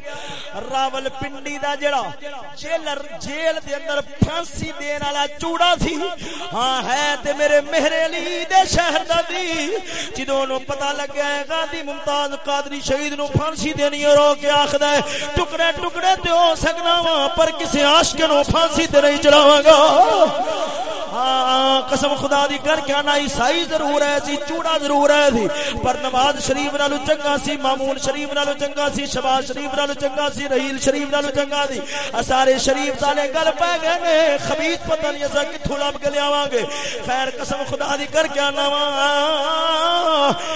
راول پنڈی دا جڑا جیلر جیل دے اندر پھانسی دین والا چوڑا سی۔ ہاں ہے تے میرے مہر علی دے شہر دا دی۔ جدوں نو پتہ لگیا ہے، غازی ممتاز قادری شہید نو پھانسی دینی رو کے آکھدا ہے، ٹکڑے ٹکڑے تے ہو سکنا وا پر کسے عاشق نو پھانسی تے نہیں چڑھاواں گا۔ ہاں، قسم خدا دی کر کے آنا، عیسائی ضرور ہے سی، چوڑا ضرور ہے سی، پر نماز شریف نالو چنگا سی، مامون شریف نالو چنگا سی شباز شریف نالو چنگا سی، رحیل شریف نالو چنگا سی سارے شریف سارے گل پہ گئے نے، خبیث پتہ نہیں اسا کتھوں لب کے لیاواں گے۔ خیر، قسم خدا دی کر کے آنا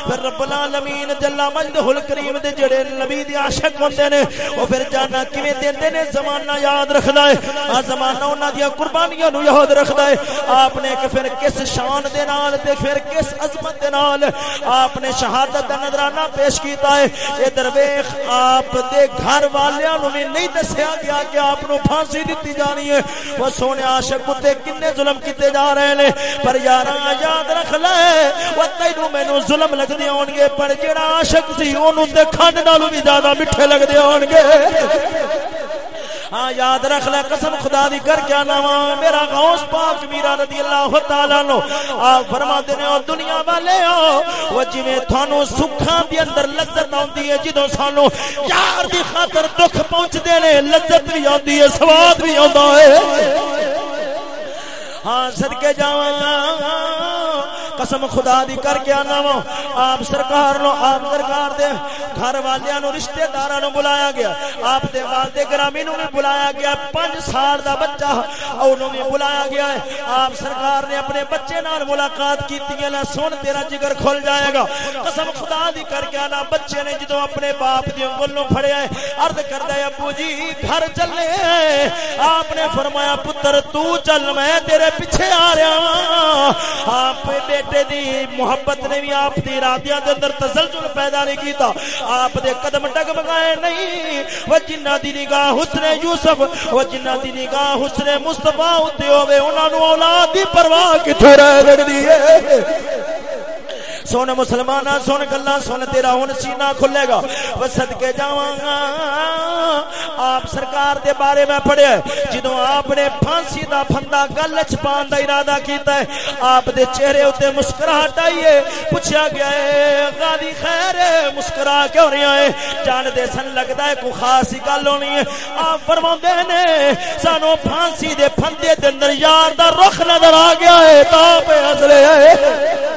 پھر رب العالمین جل مجدہ الکریم دے جڑے نبی دی عاشق ہوندے نے او پھر جانا کیویں دیندے نے؟ زمانہ یاد رکھدا ہے۔ آ زمانہ انہاں دی قربانیاں نو یاد رکھدا ہے۔ آپ نے کہ پھر کس شان دے نال تے پھر کس عظمت دے نال آپ نے شہادت دا نظرانہ پیش کیتا ہے۔ اے درویش، آپ دے گھر والیاں نو نہیں دسیا گیا کہ آپ نو پھانسی دتی جانی ہے۔ وہ سونے عاشق تے کنے ظلم کیتے جا رہے نے۔ پر یاراں یاد رکھ لے، وہ تینو مینوں ظلم لگدے ہون گے، پر جڑا عاشق سی اونوں تے کھنڈ نالوں بھی زیادہ میٹھے لگدے ہون گے۔ ہاں یاد رکھ لے، قسم خدا دی کر کیا نام میرا غوث پاک میرا رضی اللہ تعالی نو آپ فرما دے نے دنیا والے ہو وہ جویں تھانو سکھاں دی اندر لذت اوندی ہے، جدوں سانو یار دی خاطر دکھ پہنچ دے نے، لذت بھی اوندی ہے، سواد بھی اوندا ہے۔ ہاں صدقے جاواں قسم خدا دی کر کے آنا وا۔ آپ سرکار نو، آپ سرکار دے۔ گھر والیاں نو، رشتہ داراں نو بلایا گیا۔ آپ دے والدے گرامی نو بھی بلایا گیا۔ پانچ سال دا بچہ اونوں بھی بلایا گیا ہے۔ آپ سرکار نے اپنے بچے نال ملاقات کیتی ہے۔ نا سن، تیرا جگر کھل جائے گا۔ قسم خدا دی کر کے آنا۔ بچے نے جدوں اپنے باپ دی انگل نو پھڑیا ہے، عرض کردا ہے، ابو جی گھر چلے۔ آپ نے فرمایا، پتر، تو چل، میں تیرے پیچھے آ رہا ہاں۔ آپ بیٹے بیٹے دی محبت نے بھی آپ دی ارادیاں دے اندر تسلسل پیدا نہیں کیتا۔ آپ دے قدم ڈگمگائے نہیں۔ وہ جنہ دی نگاہ حسن یوسف، وہ جنہ دی نگاہ حسن مصطفی ہوتے ہوئے انہاں نو اولاد دی پرواہ کتھے رہ گئی ہے؟ سن مسلمان سن گلا سن تیرا ہوں سینہ کھلے گا۔ وہ صدقے جاواں آپ سرکار دے بارے میں پڑھیا جدو آپ نے پھانسی دا پھندا گل چ پان دا ارادہ کیتا ہے، آپ دے چہرے اوتے مسکراہٹ آئی ہے۔ پوچھا گیا ہے غادی خیر، مسکرا کیوں نہیں آئے جان دے سن لگدا ہے، کوئی خاص گل ہونی ہے۔ آپ فرماندے نے، سانو پھانسی دے پھندے دے اندر یار دا رخ نظر آ گیا ہے۔ تا پہ ہسلے ہے۔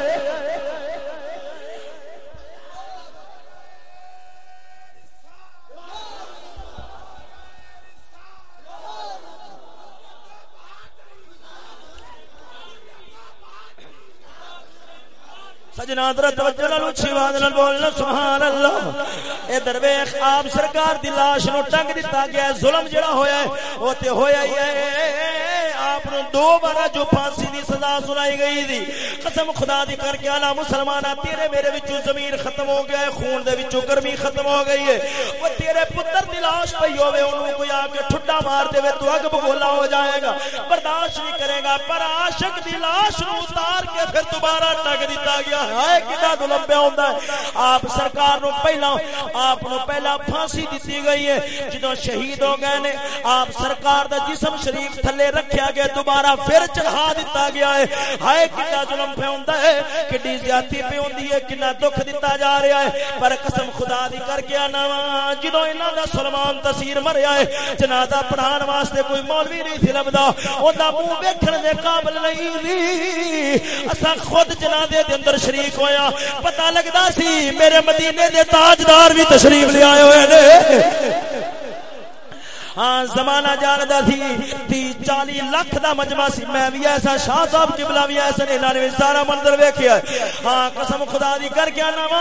سجنا در توجہ نال اچھی آواز نال بولنا سبحان اللہ اے درویش، آپ سرکار دی لاش نو ٹنگ دتا گیا ظلم جڑا ہویا ہے او تے ہویا ہی ہے۔ آپ نو دو بار جو پھانسی دی سزا سنائی گئی تھی قسم خدا دی کر کے اعلی مسلمان تیرے میرے وچوں زمین ختم ہو گیا ہے، خون دے وچوں گرمی ختم ہو گئی ہے۔ او تیرے پتر دی لاش پئی ہوے اونوں کوئی آ کے ٹھڈا مار دے، تو اگ بگولا ہو جائے گا۔ برداشت نہیں کرے گا، پر عاشق دی لاش نو اتار کے پھر دوبارہ ٹگ دتا گیا ہے۔ ہائے کتا دلمبیا ہوندا ہے۔ آپ سرکار نو پہلا آپ نو پہلا پھانسی دتی گئی ہے۔ جدوں شہید ہو گئے نے، آپ سرکار دا جسم شریف تھلے رکھیا گیا، دوبارہ پھر چڑھا دتا گیا ہے۔ ہائے کتا ظلم پہ ہوندا ہے۔ کڈی زیادتی پہ ہوندی ہے کنا دکھ دتا جا رہا ہے۔ پر قسم خدا دی کر کے انا جدوں انہاں دا سلمان تصیر مریا ہے، جنازہ پڑھان واسطے کوئی مولوی نہیں سی لبدا۔ اوندا منہ ویکھن دے قابل نہیں۔ سی اساں خود جنازے دے اندر شریف شریک ہویا۔ پتہ لگدا سی میرے مدینے دے تاجدار بھی تشریف لے آئے ہوئے نے۔ ہاں زمانہ جاندا سی، تی چالی لکھ دا مجمع سی۔ میں بھی ایسا شاہ صاحب قبلہ بھی ایسا نے انہاں نے سارا منظر ویکھیا ہے۔ ہاں قسم خدا دی کر کے نام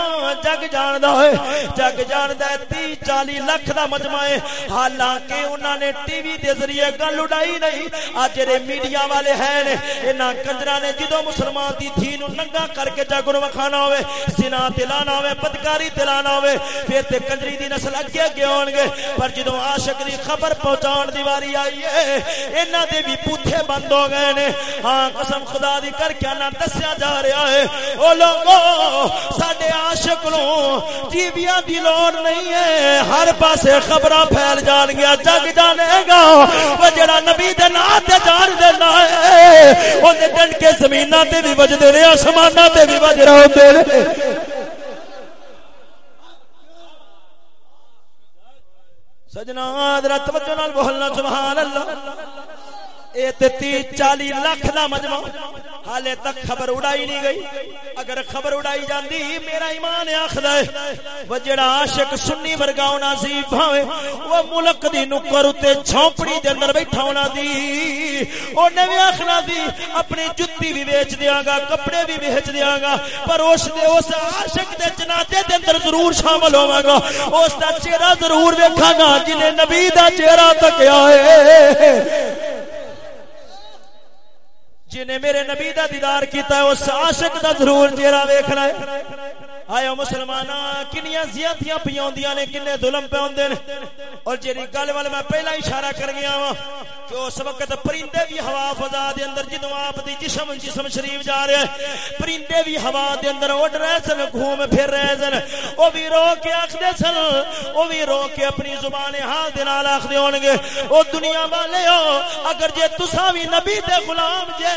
جگ جاندا ہے جگ جاندا ہے، تی چالی لکھ دا مجمع ہے۔ حالانکہ انہاں نے ٹی وی دے ذریعے گل اڑائی نہیں۔ اج جڑے میڈیا والے ہیں نے، انہاں کنجراں نے جدوں مسلمان دی تھی نو ننگا کر کے جگ نو وکھانا ہوے سنا تلانا ہوے بدکاری تلانا ہوے پھر تے کنجری دی نسل اگے اگے ہون گے۔ پر جدوں عاشق دی خبر خبر پہنچان دی واری آئی ہے۔ انہاں دے بھی پوتھے بند ہو گئے نے۔ ہاں قسم خدا دی کر کے نہ دسیا جا رہا ہے۔ او لوگو، ساڈے عاشق نو ٹیویاں دی لوڑ نہیں ہے۔ ہر پاسے خبراں پھیل جان گیا، جگ جانے گا۔ او جڑا نبی دے نام تے جان دینا ہے او دے ڈنڈ کے زمیناں تے بھی وجدے نے آسماناں تے بھی وج رہے۔ ہوندے نے سجنا توجہ نال بولنا سبحان اللہ۔ اے تے 30 40 لاکھ دا مجمع۔ حالے تک خبر اڑائی نہیں گئی۔ اگر خبر اڑائی جاندی، میرا ایمان آخد ہے۔ وہ جڑا عاشق سنی ورگا ہونا سی بھاوے وہ ملک دی نکر اتے چھوپڑی دے اندر بیٹھا ہونا دی۔ او نے بھی آخنا دی، اپنی جتی بھی بیچ دیاں گا، کپڑے بھی بیچ دیاں گا، پر اس دے، اس عاشق دے جنازے دے اندر ضرور شامل ہوواں گا۔ اس دا چہرہ ضرور ویکھاں گا جنے نبی دا چہرہ تک آئے۔ جنہیں میرے نبی دا دیدار کیتا ہے اس عاشق دا ضرور چہرہ ویکھنا ہے۔ آیا مسلمانہ، کنیاں زیادتیاں پیوندیاں نے، کنے ظلم پہ ہوندے نے۔ اور جیری گل والے میں پہلا اشارہ کر گیا ہوں کہ اس وقت پرندے بھی ہوا فضا دے اندر جدوں آپ دی جسم جسم شریف جا رہے ہیں۔ پرندے بھی ہوا دے اندر، اڑ رہے سن، گھوم پھر رہے سن۔ او بھی رو کے آکھدے سن او بھی رو کے اپنی زبان حال دے نال آکھدے ہون گے۔ او دنیا والے ہو، اگر جے تساں بھی نبی دے غلام جے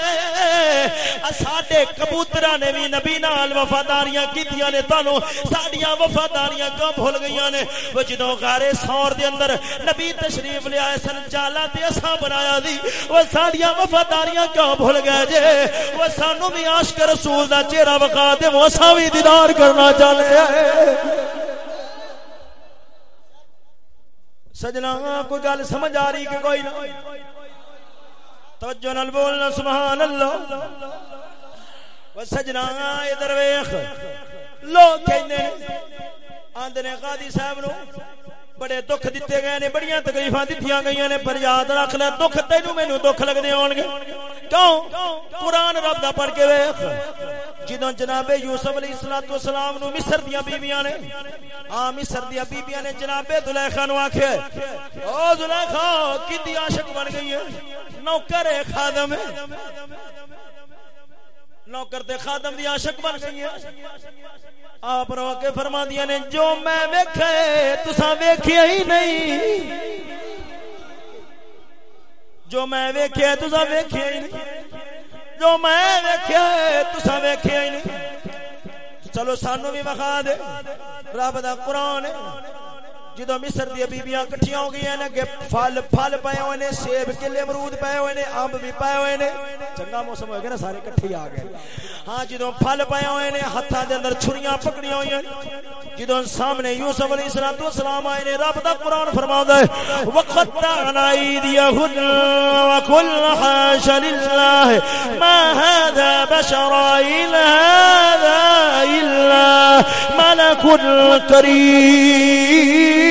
ساڈے کبوتراں نے بھی نبی نال وفاداریاں کیتیاں نے تانوں ساڈیاں وفاداریاں کیوں بھول گئیاں نے؟ وہ جدوں غارے سور دے اندر نبی تشریف لے آئے سن جالا تے اساں بنایا دی، وہ ساڈیاں وفاداریاں کیوں بھول گئے جے؟ وہ سانو بھی عاشق رسول دا چہرہ وکھا دے، وہ اساں بھی دیدار کرنا چاہے سجنا، کوئی گل سمجھ آ رہی کہ کوئی نہ؟ توجہ نال بولنا، سبحان اللہ۔ وہ سجنا، ادھر ویکھ۔ لوگ کہندے آندے نے قاضی صاحب نو بڑے دکھ دیتے گئے نے، بڑیاں تکلیفاں دتیاں گئیاں نے، پر یاد رکھ لے، دکھ تینو مینوں دکھ لگدے ہون گے۔ کیوں؟ قرآن رب دا پڑھ کے ویکھ۔ جدوں جناب یوسف علیہ الصلوۃ والسلام نو مصر دیاں بیبییاں نے ہاں مصر دیاں بیبییاں نے جناب زلیخا نو آکھیا او زلیخا کیندی عاشق بن گئی ہے؟ نوکر ہے خادم ہے۔ نوکر تے خادم دی عاشق بن گئی ہے آپ رو کے فرما دیا نے، جو میں ویکھے تسا ویکھیا ہی نہیں۔ جو میں ویکھیا تسا ویکھیا ہی نہیں۔ جو میں ویکھیا تسا ویکھیا ہی نہیں۔ چلو، سانو بھی وکھا دے۔ رب دا قرآن ہے۔ جدو مصر دی بیبیاں کٹھیاں ہو گئی ہیں کہ پھل پھل پائے ہوئے نے، سیب، کلے، امرود پائے ہوئے نے امب بھی پائے ہوئے نے۔ چنگا موسم ہو گیا نا، سارے کٹھے آ گئے۔ ہاں جدو پھل پائے ہوئے نے، ہتھاں دے اندر چھریاں پکڑی ہوئی ہیں۔ جدو سامنے یوسف علیہ الصلوۃ والسلام آئے نے، رب دا قرآن فرماوندا ہے وقطعنا ایدیہن وکل حاش للہ ما هذا بشر الا هذا الا ملک کریم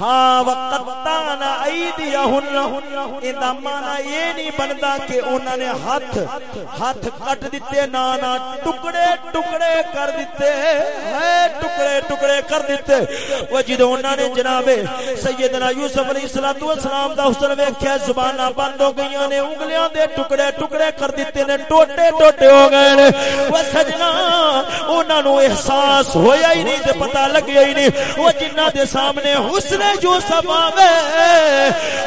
ہاں وقتانا ایدیہن اندا معنی یہ نہیں بندا کہ انہوں نے ہاتھ ہاتھ کٹ دیتے نانا ٹکڑے ٹکڑے کر دیتے ہے، ٹکڑے ٹکڑے کر دیتے وہ جی جدو انہوں نے جناب سیدنا یوسف علیہ الصلوۃ والسلام دا حسن ویکھیا، زباناں بند ہو گئیاں نے، انگلیاں دے ٹکڑے ٹکڑے کر دیتے نے، ٹوٹے ٹوٹے ہو گئے نے۔ وہ سجنا انہاں نو احساس ہویا ہی نہیں، تے پتہ لگیا ہی نہیں۔ وہ جنہاں دے سامنے حسن یوسف آوے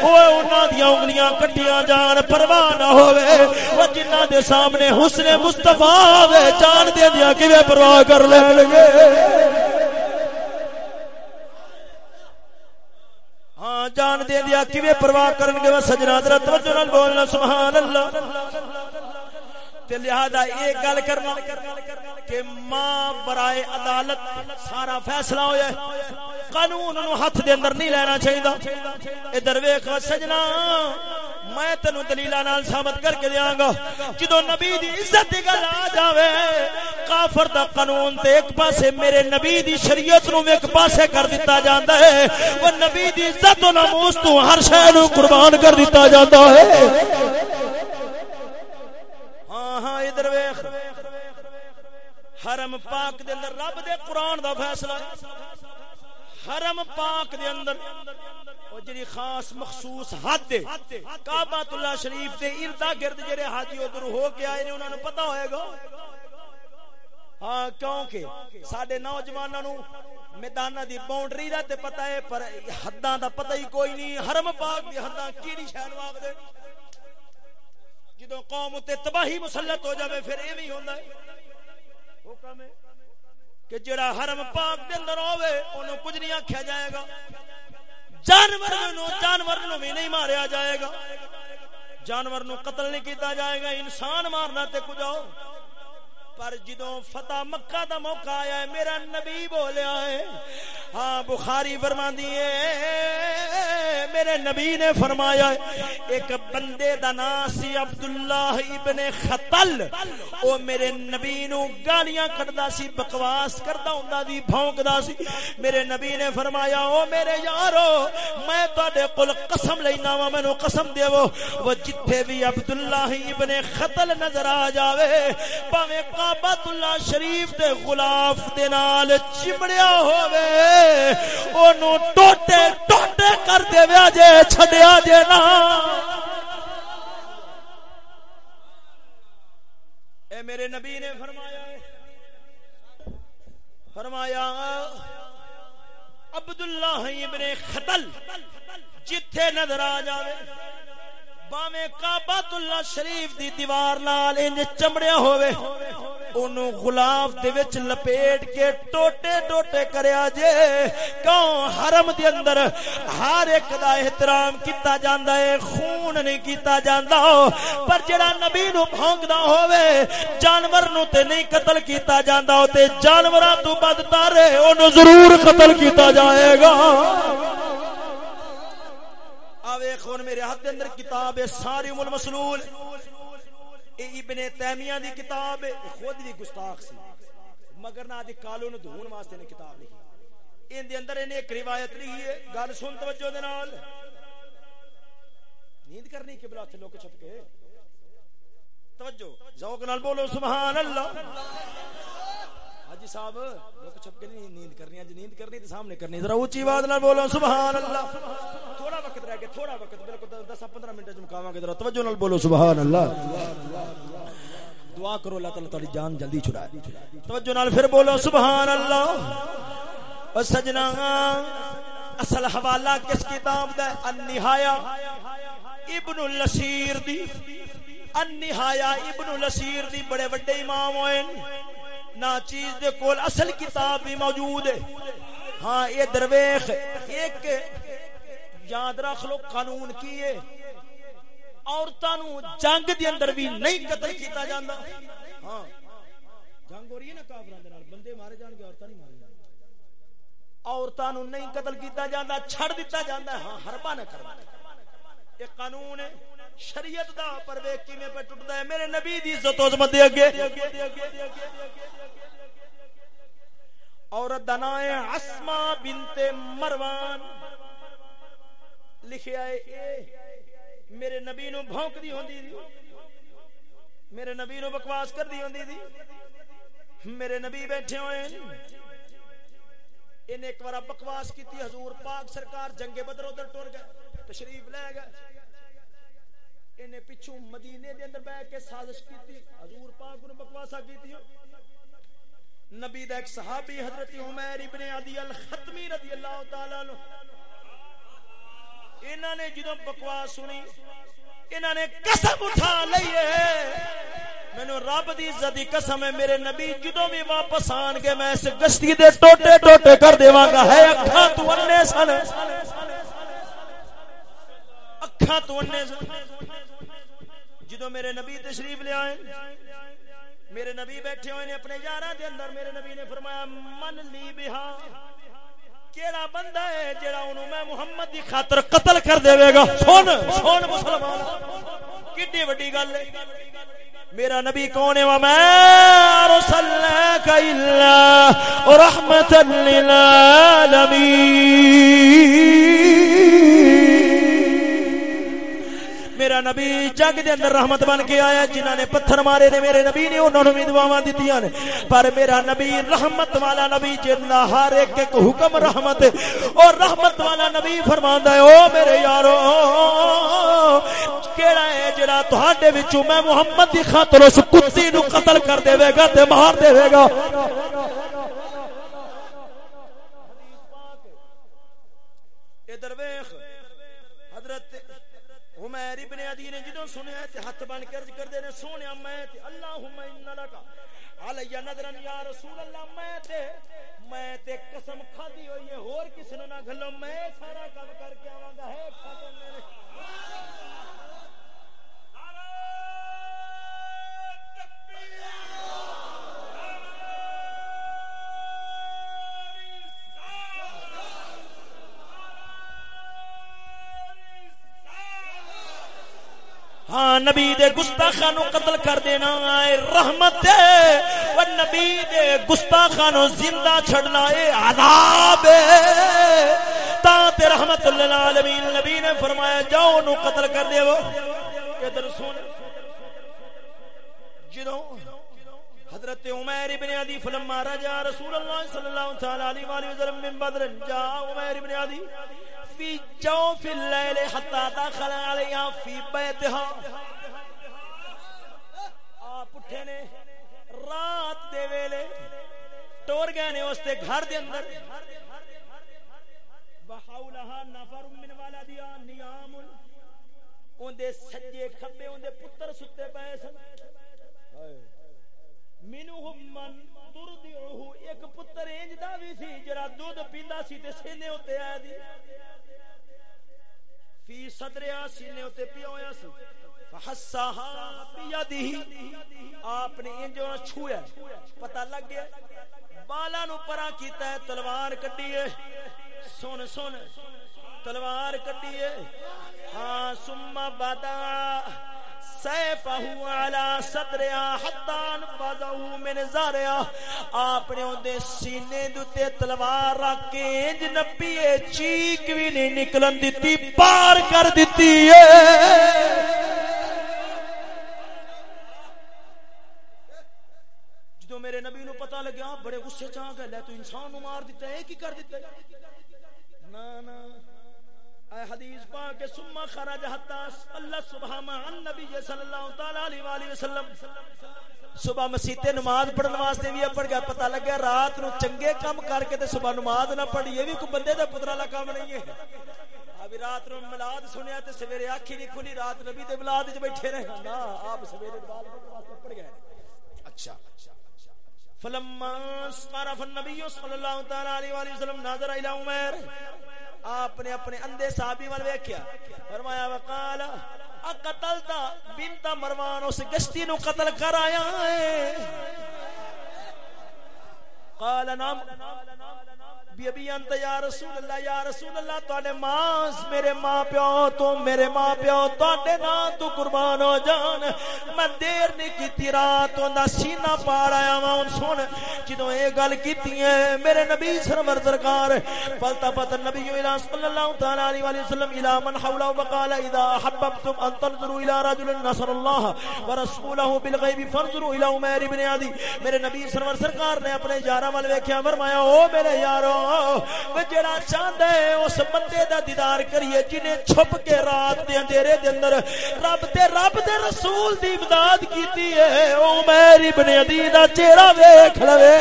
وہ انہاں دی انگلیاں کٹیاں جان، پرواہ نہ ہوے وہ جنہاں دے سامنے حسن مصطفی آوے جان دے دیا کیویں پرواہ کر لین گے؟ ہاں جان دے دیا کیویں پرواہ کرن گے؟ سجنا حضرت توجہ نال بولنا، سبحان اللہ۔ تے لہذا ایک گل کرنا۔ کہ ماں برائے عدالت سارا فیصلہ ہویا ہے۔ قانون نو ہاتھ دے اندر نہیں لینا چاہیے ادھر ویکھ سجنا، میں تینو دلیلاں نال ثابت کر کے دیاں گا۔ جدوں نبی دی عزت دی گل آ جاوے، کافر دا قانون تے ایک پاسے میرے نبی دی شریعت نو ایک پاسے کر دتا جاندا ہے۔ وہ نبی دی عزت و ناموس تو ہر شے نو قربان کر دتا جاندا ہے۔ ہاں ہاں ادھر ویکھ۔ حرم پاک دے اندر رب دے قرآن دا فیصلہ۔ حرم پاک دے اندر او جڑی خاص مخصوص حد ہے کعبہ اللہ شریف دے اردا گرد جڑے حاجی ادھر ہو کے آئے نے، انہاں نو پتہ ہوئے گا۔ ہاں کیونکہ ساڈے نوجواناں نو میداناں دی باؤنڈری دا تے پتہ ہے، پر حداں دا پتہ ہی کوئی نہیں۔ حرم پاک دی حداں کیڑی شے نو آکھدے جدوں قوم تے تباہی مسلط ہو جاوے، پھر ایویں ہوندا ہے۔ کہ جڑا حرم پاک دے اندر ہوے اونوں کچھ نہیں آکھیا جائے گا۔ جانور نو جانور نو بھی نہیں ماریا جائے گا۔ جانور نو قتل نہیں کیتا جائے گا۔ انسان مارنا تے کچھ آؤ پر جدوں فتح مکہ دا موقع آیا ہے، میرا نبی بولیا ہے ہاں بخاری فرما دیے میرے نبی نے فرمایا ہے، ایک بندے دا نام سی عبداللہ ابن خطل۔ او میرے نبی نو گالیاں کٹدا سی، بکواس کردا ہوندا دی بھونکدا سی۔ میرے نبی نے فرمایا، او میرے یارو، میں تواڈے کول قسم لینا وا، مینوں قسم دیو وہ جتھے بھی عبداللہ ابن خطل نظر آ جاوے، پاویں بیت اللہ شریف دے غلاف دے نال چمڑیا ہووے، اونوں ٹوٹے ٹوٹے کر دے ویا جے، چھڈیا جے نا۔ اے میرے نبی نے فرمایا ہے، فرمایا، عبداللہ ابن خطل جتھے نظر آ جاوے باویں کعبۃ اللہ شریف دی دیوار نال انج چمڑیا ہووے، اونوں غلاف دے وچ لپیٹ کے ٹوٹے ٹوٹے کریا جے۔ کیوں حرم دے اندر ہر ایک دا احترام کیتا جاندا ہے خون نہیں کیتا جاندا۔ پر جڑا نبی نو بھونکدا ہووے، جانور نو تے نہیں قتل کیتا جاندا تے جانوراں تو بدتر ہے اونوں ضرور قتل کیتا جائے گا۔ آوے خون میرے ہاتھ دے اندر کتاب ہے، ساری ام المسلول اے ابن تیمیہ دی کتاب ہے، خود دی گستاخ سی۔ مگر نہ دی کالو نو دھون واسطے نے کتاب لکھی۔ ان دے اندر نے ایک روایت لکھی ہے، گل سن توجہ دے نال۔ نیند کرنی کہ بلا تھلو کو چھپ کے۔ توجہ، ذوق نال بولو، سبحان اللہ۔ حاجی صاحب لوگ چھپ کے نہیں نیند کرنی اج نیند کرنی تے سامنے کرنی ذرا اونچی آواز نال بولو، سبحان اللہ. تھوڑا وقت رہ گیا، تھوڑا وقت، بالکل 10 15 منٹ وچ مکاواں گے ذرا توجہ نال بولو، سبحان اللہ. دعا کرو اللہ تعالی تہاڈی جان جلدی چھڑائے۔ توجہ نال پھر بولو، سبحان اللہ. او سجنا، اصل حوالہ کس کتاب دا النہایا ابن الاسیر دی۔ النہایا ابن الاسیر دی، بڑے بڑے امام ہوئے۔ نہ چیز دے کول اصل کتاب بھی موجود ہے۔ ہاں یہ درویش ایک یاد رکھ لو، قانون کی ہے۔ عورتاں نو جنگ دے اندر بھی نہیں قتل کیتا جاندا۔ ہاں۔ جنگ ہو رہی ہے نا کافراں دے نال۔ بندے مارے جان گے، عورتاں نہیں مارے جان عورتاں نو نہیں قتل کیتا جاندا، چھڑ دتا جاندا ہے۔ ہاں حربا نہ کرنا یہ قانون ہے۔ شریعت دا پر ویکھ کیویں پہ ٹٹدا ہے؟ میرے نبی دی عزت عظمت دے اگے۔ عورت دا نام ہے اسما بنت مروان۔ لکھیا ہے میرے نبی نو بھونک دی ہوندی دی۔ میرے نبی نو بکواس کر دی ہوندی دی۔ میرے نبی بیٹھے ہوئے ان ایک بار بکواس کی تھی حضور پاک سرکار جنگ بدر ادھر ٹر گئے، تشریف لے گئے۔ انہیں پچھو مدینے دے اندر بیٹھ کے سازش کی تھی حضور پاک نے بکواسا کی تھی نبی دا ایک صحابی حضرت عمر ابن عدی الختمی رضی اللہ تعالی عنہ۔ انہاں نے جدوں بکواس سنی، انہاں نے قسم اٹھا لئی ہے۔ مینو رب دی عزت دی قسم ہے، میرے نبی جدوں بھی واپس آن گے، میں اس گشتی دے ٹوٹے ٹوٹے کر دیواں گا۔ ہے اکھاں تو انے سن۔ اکھاں تو انے سن۔ جدوں میرے نبی تشریف لے آئے، میرے نبی بیٹھے ہوئے نے اپنے یاراں دے اندر، میرے نبی نے فرمایا، من لی بہا کیڑا بندہ ہے جڑا اونوں میں محمد دی خاطر قتل کر دے گا؟ سن سن مسلمان، کڈی وڈی گل ہے۔ میرا نبی کون ہے؟ میں ارسلناک الا رحمتا للعالمین میرا نبی جگ دے اندر رحمت بن کے آیا جنہاں نے پتھر مارے نے، میرے نبی نے انہاں نوں بھی دعاواں دتیاں نے۔ پر میرا نبی رحمت والا نبی جنہ ہر ایک ایک حکم رحمت اور رحمت والا نبی فرماندا ہے، او میرے یارو، کیڑا ہے جڑا تہاڈے وچوں میں محمد دی خاطر اس کتی نو قتل کر دے گا تے مار دے گا۔ ادھر ویکھ حضرت عمر ابن عدی نے جدوں سنیا تے ہاتھ بن کے عرض کردے نے، سونیا میں تے اللہم ان لک علی نظرن یا رسول اللہ، میں تے میں تے قسم کھادی ہوئی ہے اور کس نے نہ گھلو، میں سارا کام کر کے آواں گا، ہے کھادے ہاں نبی دے گستاخاں نو قتل کر دینا، اے رحمت ہے۔ و نبی دے گستاخاں نو زندہ چھڑنا اے عذاب ہے۔ تا تے رحمت للعالمین، نبی نے فرمایا، جاؤ نو قتل کر دیو ادھر سن۔ جدوں حضرت عمر ابن عدی فلما رجع رسول اللہ صلی اللہ تعالی علیہ والہ وسلم من بدر جاء عمر ابن عدی۔ فی اللیل حتی داخل علیہا فی بیتہا۔ آپ اٹھے نے رات دے ویلے ٹور گئے نے اس تے گھر دے اندر۔ بحولہا نفر من والدیا نیام۔ ان دے سجے کھبے ان دے پتر ستے پائے سن۔ منہم من تردعوہ ایک پتر انج دا بھی سی جڑا دودھ پیندا سی تے سینے ہوتے آیا دی۔ فی صدریا سینے ہوتے پیویا ہویا سی۔ فحساہا بیدی آپ نے انجو نہ چھویا پتہ لگ گیا بالا نو پرا کیتا ہے، تلوار کٹی ہے سن سن۔ تلوار کٹی ہے ہاں سمہ بادا سیفہو علا صدریا حتان بازہو من زاریا آپ نے ان سینے دوتے تلوار رکھ کے انج نبیے چیک بھی نہیں نکلن دیتی، پار کر دیتی ہے جدو میرے نبی نو پتہ لگیا، بڑے غصے چاہ گئے لے تو انسان نو مار دیتا ہے ایک ہی کر دیتا ہے؟ نا نا اے حدیث پاک ثم خرج حتا اللہ سبحانہ عن نبی صلی اللہ تعالی علیہ والہ وسلم۔ صبح مسجد تے نماز پڑھن واسطے بھی پڑھ گیا، پتہ لگا رات نو چنگے کام کر کے تے صبح نماز نہ پڑھی، یہ بھی کوئی بندے دا پتر والا کام نہیں ہے۔ ابھی رات نو ملاد سنیا تے سویرے اکھی نہیں کھلی، رات نبی دے ملاد وچ بیٹھے رہے۔ نا آپ سویرے نماز پڑھن واسطے پڑھ گئے۔ اچھا۔ فلما صرف النبي صلی اللہ تعالی علیہ والہ وسلم ناظر الی عمر آپ نے اپنے اندھے صحابی وال ویکھیا۔ فرمایا وقال اقتلتا بنت مروان، اس گشتی نو قتل کر آیا ہے۔ قال نام بی ابی انت یا رسول اللہ، یا رسول اللہ، تواڈے ماں میرے ماں پیو، تو میرے ماں پیو، تواڈے نام تو قربان ہو جان۔ میں دیر نہیں کیتی، رات اوندا سینہ پار آیا وا ہن سن، جدوں اے گل کیتی ہے میرے نبی سرور سرکار فلتفت النبی الى صلی اللہ تعالی علیہ والہ وسلم الى من حوله وقال اذا حببتم ان تنظروا الى رجل نصر الله ورسوله بالغیب فانظروا الى عمر بن عدی۔ میرے نبی سرور سرکار نے اپنے یاراں ول ویکھیا، فرمایا، او میرے یارو جڑا چاہندا ہے اس بندے دا دیدار کریے جنے چھپ کے رات دے اندھیرے دے اندر رب تے رب دے رسول دی امداد کیتی ہے او عمر ابن عدی دا چہرہ ویکھ لوے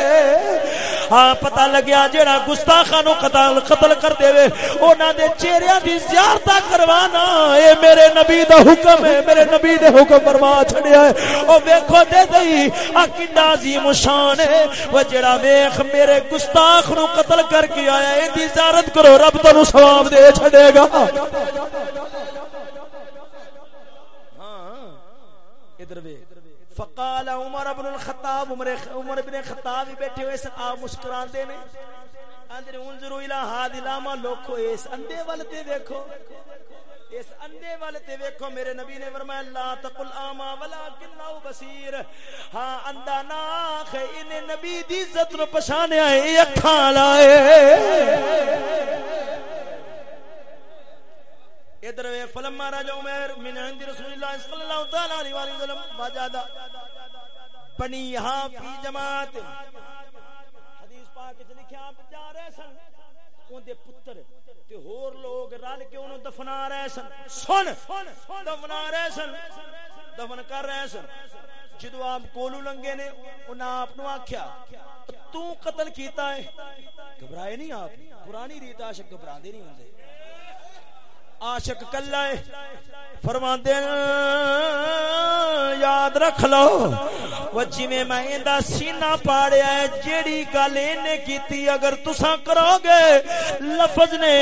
ہاں پتہ لگیا جڑا گستاخاں نو قتل قتل کر دے وے انہاں دے چہریاں دی زیارت کروانا اے میرے نبی دا حکم ہے میرے نبی دے حکم فرما چھڑیا ہے او ویکھو دے دئی آ کڈا عظیم شان ہے وہ جڑا ویکھ میرے گستاخ نو قتل کر کر کے آیا ان دی زیارت کرو، رب تانوں ثواب دے چھڑے گا۔ ہاں، ادھر وے۔ فقال عمر بن الخطاب، عمر عمر بن خطاب بیٹھے ہوئے سن، آپ مسکران دے نے اندر انظروا الى هذه لاما لوکو اس اندے ول تے دیکھو اس اندے والے تے ویکھو، میرے نبی نے فرمایا، لا تقل اما ولکن لو بصیر۔ ہاں اندا نا خے ان نبی دی عزت نو پہچانیا اے اکھاں لائے ادھر وے فلما راجع عمر من عند رسول اللہ صلی اللہ تعالی علیہ وسلم وجد بنی ہاں فی جماعت۔ حدیث پاک وچ لکھیا، آپ جا رہے سن، اون دے پتر۔ ہور لوگ رل کے انہوں دفنا رہے سن۔ سن۔ دفنا رہے سن۔ دفن کر رہے سن۔ جدو آپ کولو لنگے نے، انہاں آپ نو آکھیا، تو قتل کیتا ہے۔ گھبرائے نہیں آپ۔ پرانی ریت عاشق گھبرا دے نہیں ہوندے۔ عاشق کلا ہے۔ فرماندے یاد رکھ لو۔ وہ جویں میں ایندا سینہ پاڑیا ہے، جیڑی گل اینے کیتی، اگر تساں کرو گے، لفظ نے،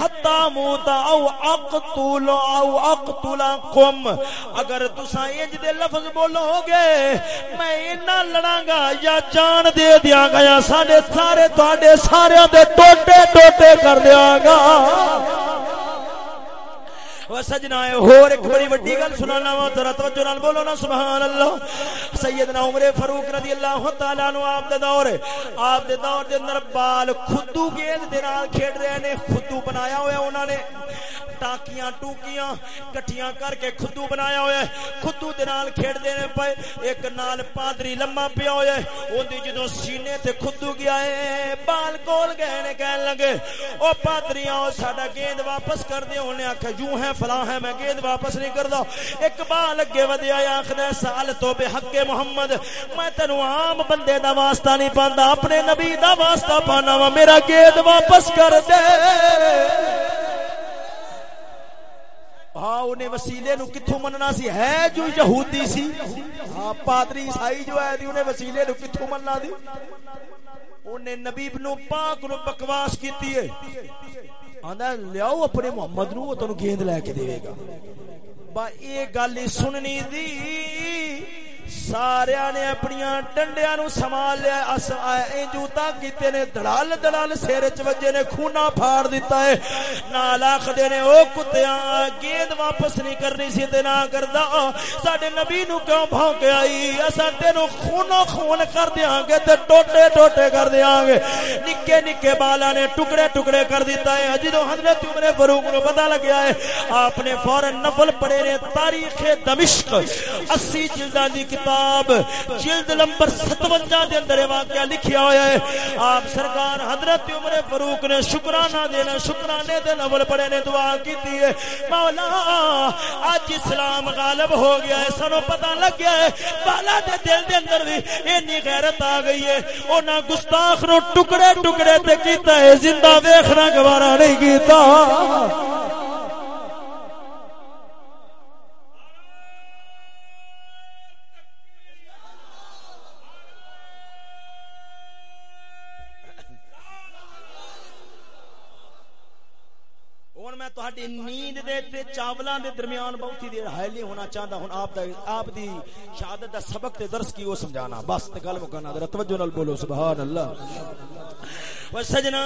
حتا موت او اقتل او اقتلکم اگر تساں انج دے لفظ بولو گے، میں اینا لڑاں گا یا جان دے دیاں گا یا ساڈے سارے تواڈے سارے دے ٹوٹے ٹوٹے کر دیاں گا۔ وہ سجنا ہے۔ اور ایک بڑی وڈی گل سنانا وا، ذرا توجہ نال بولو نا سبحان اللہ سیدنا عمر فاروق رضی اللہ تعالی عنہ آپ دے دور آپ دے دور دے اندر بال خودو گیند دے نال کھیڈ رہے نے خودو بنایا ہوا انہوں نے۔ ٹاکیاں ٹوکیاں کٹھیاں کر کے خودو بنایا ہوا ہے۔ خودو دے نال کھیڈ دے نے پے، ایک نال پادری لمما پیا ہوا ہے۔ اون دی جدوں سینے تے خودو گیا ہے، بال کول گئے نے، کہن لگے، او پادریاں، او ساڈا گیند واپس کر دے۔ اونے آکھیا یوں ہے فلاں ہے، میں گیند واپس نہیں کردا۔ ایک بال اگے ودیا آکھدا سال تو بے حق محمد۔ میں تینو عام بندے دا واسطہ نہیں پاندا، اپنے نبی دا واسطہ پانا وا، میرا گیند واپس کر دے۔ ہاں انہیں وسیلے نو کتھوں مننا سی؟ ہے جو یہودی سی۔ ہاں پادری عیسائی جو ہے دی انہیں وسیلے نو کتھوں مننا دی۔ انہیں نبی نو پاک نو بکواس کیتی ہے۔ آندا لیاؤ اپنے محمد نو تانوں گیند لے کے دے گا۔ با، اے گل سننی دی۔ سارے نے اپنی ڈنڈیا نو سنبھال لیا انجو تک کیتے نے دڑال دڑال سیر چ وجے نے خونا پھاڑ دیتا ہے نال آخدے نے او کتیاں گیند واپس نہیں کرنی سی تے نہ کردا ساڈے نبی نو کیوں بھونکے آئی اساں تینو خونو خون کر دیاں گے تے ٹوٹے ٹوٹے کر دیاں گے نکے نکے بالا نے ٹکڑے ٹکڑے کر دیتا ہے جدوں حضرت عمر فاروق نو پتہ لگیا ہے آپ نے فورن نفل پڑھے نے تاریخ دمشق 80 جلداں دی کتاب جلد نمبر 57 دے اندر واقعہ لکھیا ہوا ہے۔ آپ سرکار حضرت عمر فاروق نے شکرانہ دینا، شکرانے دے نول پڑھے نے دعا کیتی ہے۔ مولا اج اسلام غالب ہو گیا ہے سنو پتہ لگ گیا ہے۔ بالا دے دل دے اندر بھی اینی غیرت آ گئی ہے۔ انہاں گستاخ نو ٹکڑے ٹکڑے تے کیتا ہے، زندہ ویکھنا گوارا نہیں کیتا۔ تہاڈی نیند دے تے چاولاں دے درمیان بہت ہی دیر حائلی ہونا چاہندا ہن، آپ دا آپ دی شہادت دا سبق تے درس کی وہ سمجھانا؟ بس تے گل مکانا ذرا توجہ نال بولو سبحان اللہ و سجنا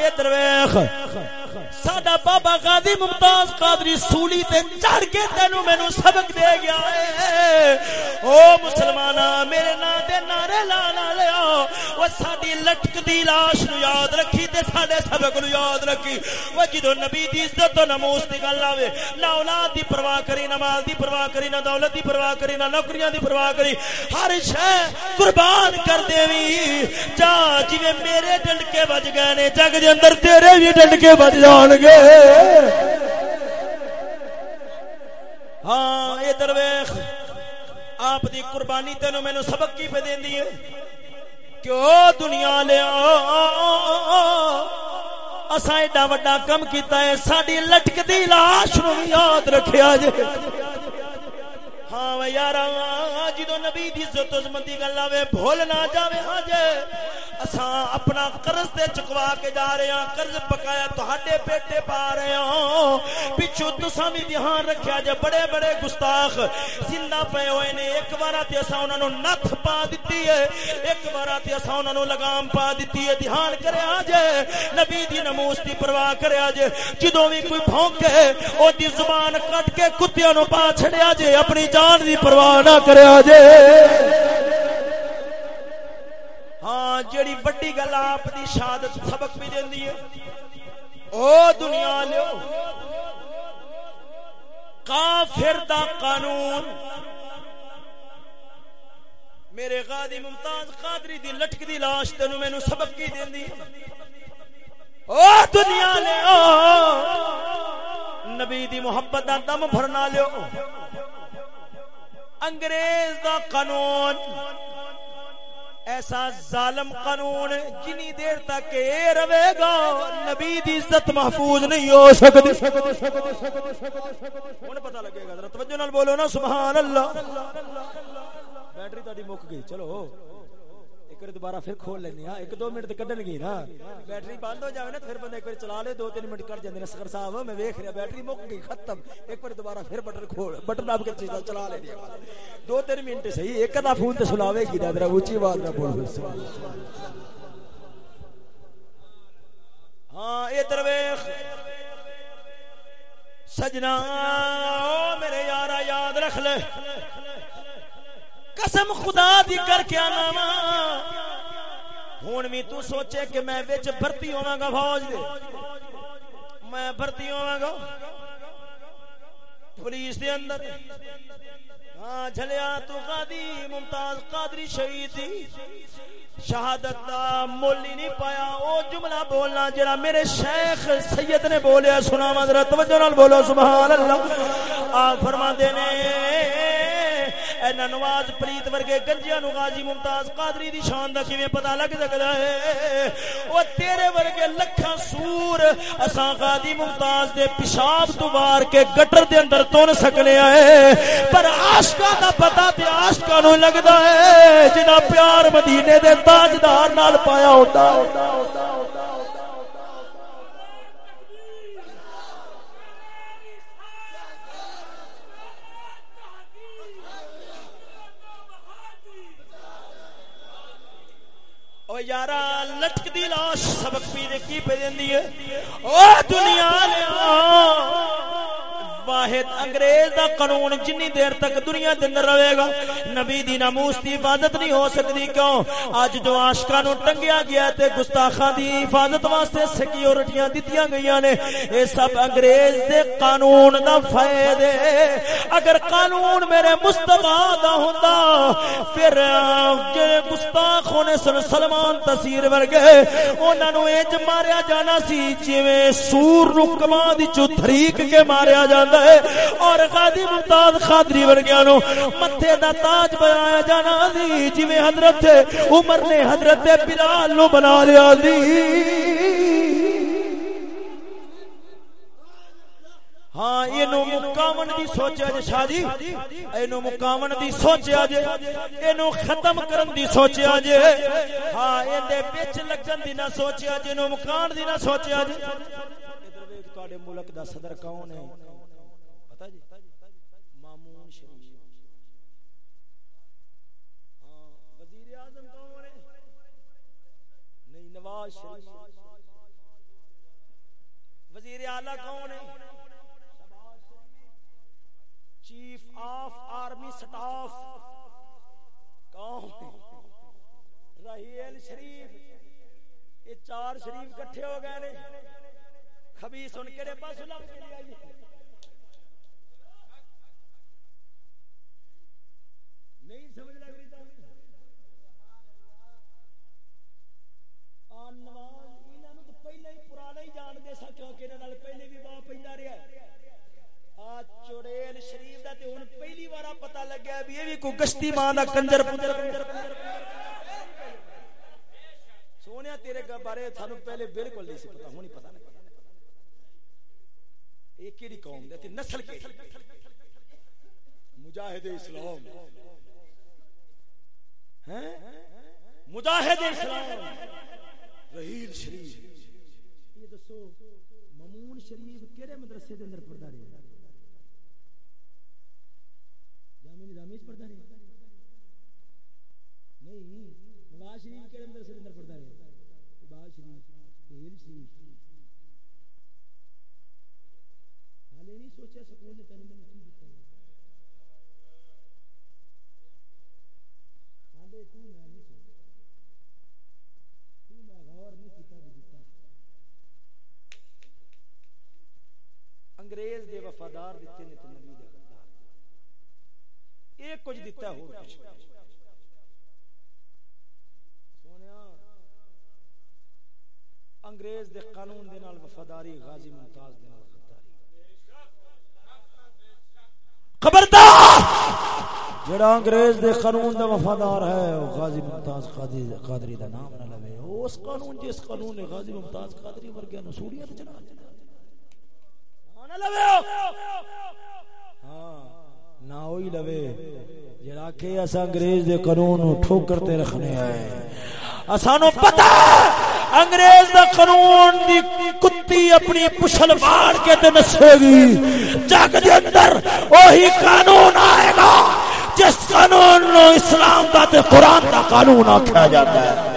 اے درویش۔ ساڈا بابا غازی ممتاز قادری سولی تے چڑھ کے تینو مینوں سبق دے گیا اے او مسلمانا میرے نا دے نعرے لانا لیا او ساڈی لٹک دی لاش نو یاد رکھی تے ساڈے سبق نو یاد رکھی۔ او جدو نبی دی عزت و نموس دی گل آوے نہ اولاد دی پرواہ کری نہ مال دی پرواہ کری نہ دولت دی پرواہ کری نہ نوکریاں دی پرواہ کری ہر شے قربان کر دیوی جا جویں میرے ڈنڈکے بج گئے نے جگ دے اندر تیرے بھی ڈنڈکے بج جان گے ہاں یہ درویش آپ دی قربانی تینوں مینوں سبق کی پہ دیندی ہے کہ او دنیا لیا اسا ایڈا وڈا کم کیتا ہے ساڈی لٹکدی لاش نو یاد رکھیا جے۔ ہاں یار جدو نبی دی عزت عظمت دی گل آوے، بھول نہ جاوے ہاں جے۔ اساں اپنا قرض تے چکوا کے جا رہے ہاں قرض بقایا تہاڈے پیٹے پا رہے ہاں۔ پچھو تساں بھی دھیان رکھیا جے، بڑے بڑے گستاخ زندہ پے ہوئے نے۔ ایک بار تے اساں انہاں نو نتھ پا دتی ہے۔ ایک بار تے اساں انہاں نو لگام پا دتی ہے، دھیان کریا ہاں جے۔ نبی دی ناموس دی پرواہ کریا ہاں جے۔ جدوں بھی کوئی بھونکے او دی زبان کٹ کے کتیاں نو پا چھڑیا جے، اپنی جان دی پرواہ نہ کریا جے ہاں جیڑی بڑی گل آپ دی شہادت سبق بھی دیندی ہے۔ او دنیا لیو کافر دا قانون۔ میرے غادی ممتاز قادری دی لٹک دی لاش تینو مینوں سبق کی دیندی او دنیا لیو نبی دی محبت دا دم بھرنا لیو انگریز دا قانون۔ ایسا ظالم قانون جنی دیر تک اے روے گا، نبی دی عزت محفوظ نہیں ہو سکتی۔ انہیں پتہ لگے گا توجہ نال بولو نا، سبحان اللہ۔ بیٹری تاری مک گئی، چلو۔ ایک دوبارہ پھر کھول لینے ہاں ایک دو منٹ کڈن گی نا بیٹری بند ہو جائے نا پھر بندہ ایک بار چلا لے دو تین منٹ کٹ جاندے نے سکر صاحب میں ویکھ رہا بیٹری مک گئی ختم ایک بار دوبارہ پھر بٹن کھول بٹن دب کے چیزاں چلا لے دیا دو تین منٹ صحیح ایک دا فون تے سلاوے کی ذرا اونچی آواز نہ بول ہاں اے درویش سجنا او میرے یارا یاد رکھ لے قسم خدا دی کر کے آنا ہوں بھی تو سوچے کہ میں بچ بھرتی ہوا گا فوج دے۔ میں بھرتی ہوا گا پولیس دے اندر۔ ہاں جھلیا تو قادی ممتاز قادری شہید تھی شہادت دا مولی نہیں پایا، او جملہ بولنا جڑا میرے شیخ سید نے بولیا سنا مدر توجہ نال بولو سبحان اللہ آ فرما دینے اینا نواز پریت ورگے گنجیاں نو غازی ممتاز قادری دی شان دا کیویں پتہ لگ سکدا ہے؟ او تیرے ورگے لکھاں سور اساں غازی ممتاز دے پیشاب تو وار کے گٹر دے اندر تون سکنے آئے۔ پر عاشقاں دا پتہ تے عاشقاں نو لگدا ہے جنہاں پیار مدینے دے تاجدار نال پایا ہوندا ہے۔ یارا، لٹک دی لاش سبق پی دے کی پہ دیندی ہے۔ او دنیا لیا واحد انگریز دا قانون جنی دیر تک دنیا دے اندر رہے گا۔ نبی دی ناموس دی حفاظت نہیں ہو سکتی، کیوں؟ اج جو عاشقاں نو ٹنگیا گیا تے گستاخاں دی حفاظت واسطے سیکیورٹیاں دتیاں گئیاں نے۔ اے سب انگریز دے قانون دا فائدہ اگر قانون میرے مصطفی دا ہوندا، پھر جڑے گستاخ ہونے سن سلمان تصیر ورگے، انہاں نو اج ماریا جانا سی، جویں سور نو کما دی چو تھریک کے ماریا جاندا ہے اور غازی ممتاز خادری ورگیاں نو متھے دا تاج بنایا جانا سی جویں حضرت عمر نے حضرت بلال نو بنا لیا سی ہاں اینو مکاون دی سوچیا جے شاہ جی اینو مکاون دی سوچیا جے جی، اینو ختم کرن دی سوچیا جے جی۔ ہاں این دے وچ لگن دی نہ سوچیا جے جی، نو مکان دی نہ سوچیا جے ادھر ویکھ، تواڈے ملک دا صدر کون ہے؟ نواز شریف۔ وزیر اعلی کون ہے چیف آف آرمی سٹاف۔ کون رحیل شریف۔ یہ چار شریف کٹھے ہو گئے نے۔ خبیث ان کے پاس لگ کے لیے نہیں سمجھ لگ رہی پتا لگیا بھی یہ بھی کوئی گشتی ماں دا کنجر پنجر سونے تیرے بارے سانو پہلے بالکل نہیں سی پتا ہونی پتا نہیں۔ یہ کیڑی قوم دے نسل کے مجاہد اسلام۔ ہاں؟ مجاہد اسلام۔ رحیل شریف۔ یہ دسو۔ ممون شریف کیڑے مدرسے دے اندر پڑھدا رہیا جامع نظامی وچ پڑھدا رہیا نہیں، نواز شریف کیڑے مدرسے دے اندر پڑھدا رہیا نواز شریف رحیل شریف۔ حالے نہیں سوچیا سکول نے تینوں میں کی دتا حالے تو میں نہیں سوچا تو میں غور نہیں کیتا بھی دتا انگریز دے وفادار دیتے نے تے نبی دے غدار ایک کچھ دیتا ہو کچھ۔ سونیا، انگریز دے قانون دے نال وفاداری، غازی ممتاز دے نال غداری خبردار! جڑا انگریز دے قانون دا وفادار ہے وہ غازی ممتاز قادری دا نام نہ لوے۔ اس قانون جس قانون نے غازی ممتاز قادری ورگے نو سوڑیاں تے چلا ہاں، نہ ہوئی لوے۔ جڑا کہ اس انگریز دے قانون ٹھوکر تے رکھنے آئے اسانو پتہ انگریز دا قانون دی کتی اپنی پشل مار کے تے نسے گی۔ جگ دے اندر وہی قانون آئے گا، جس قانون نو اسلام دا تے قرآن دا قانون آکھا جاتا ہے۔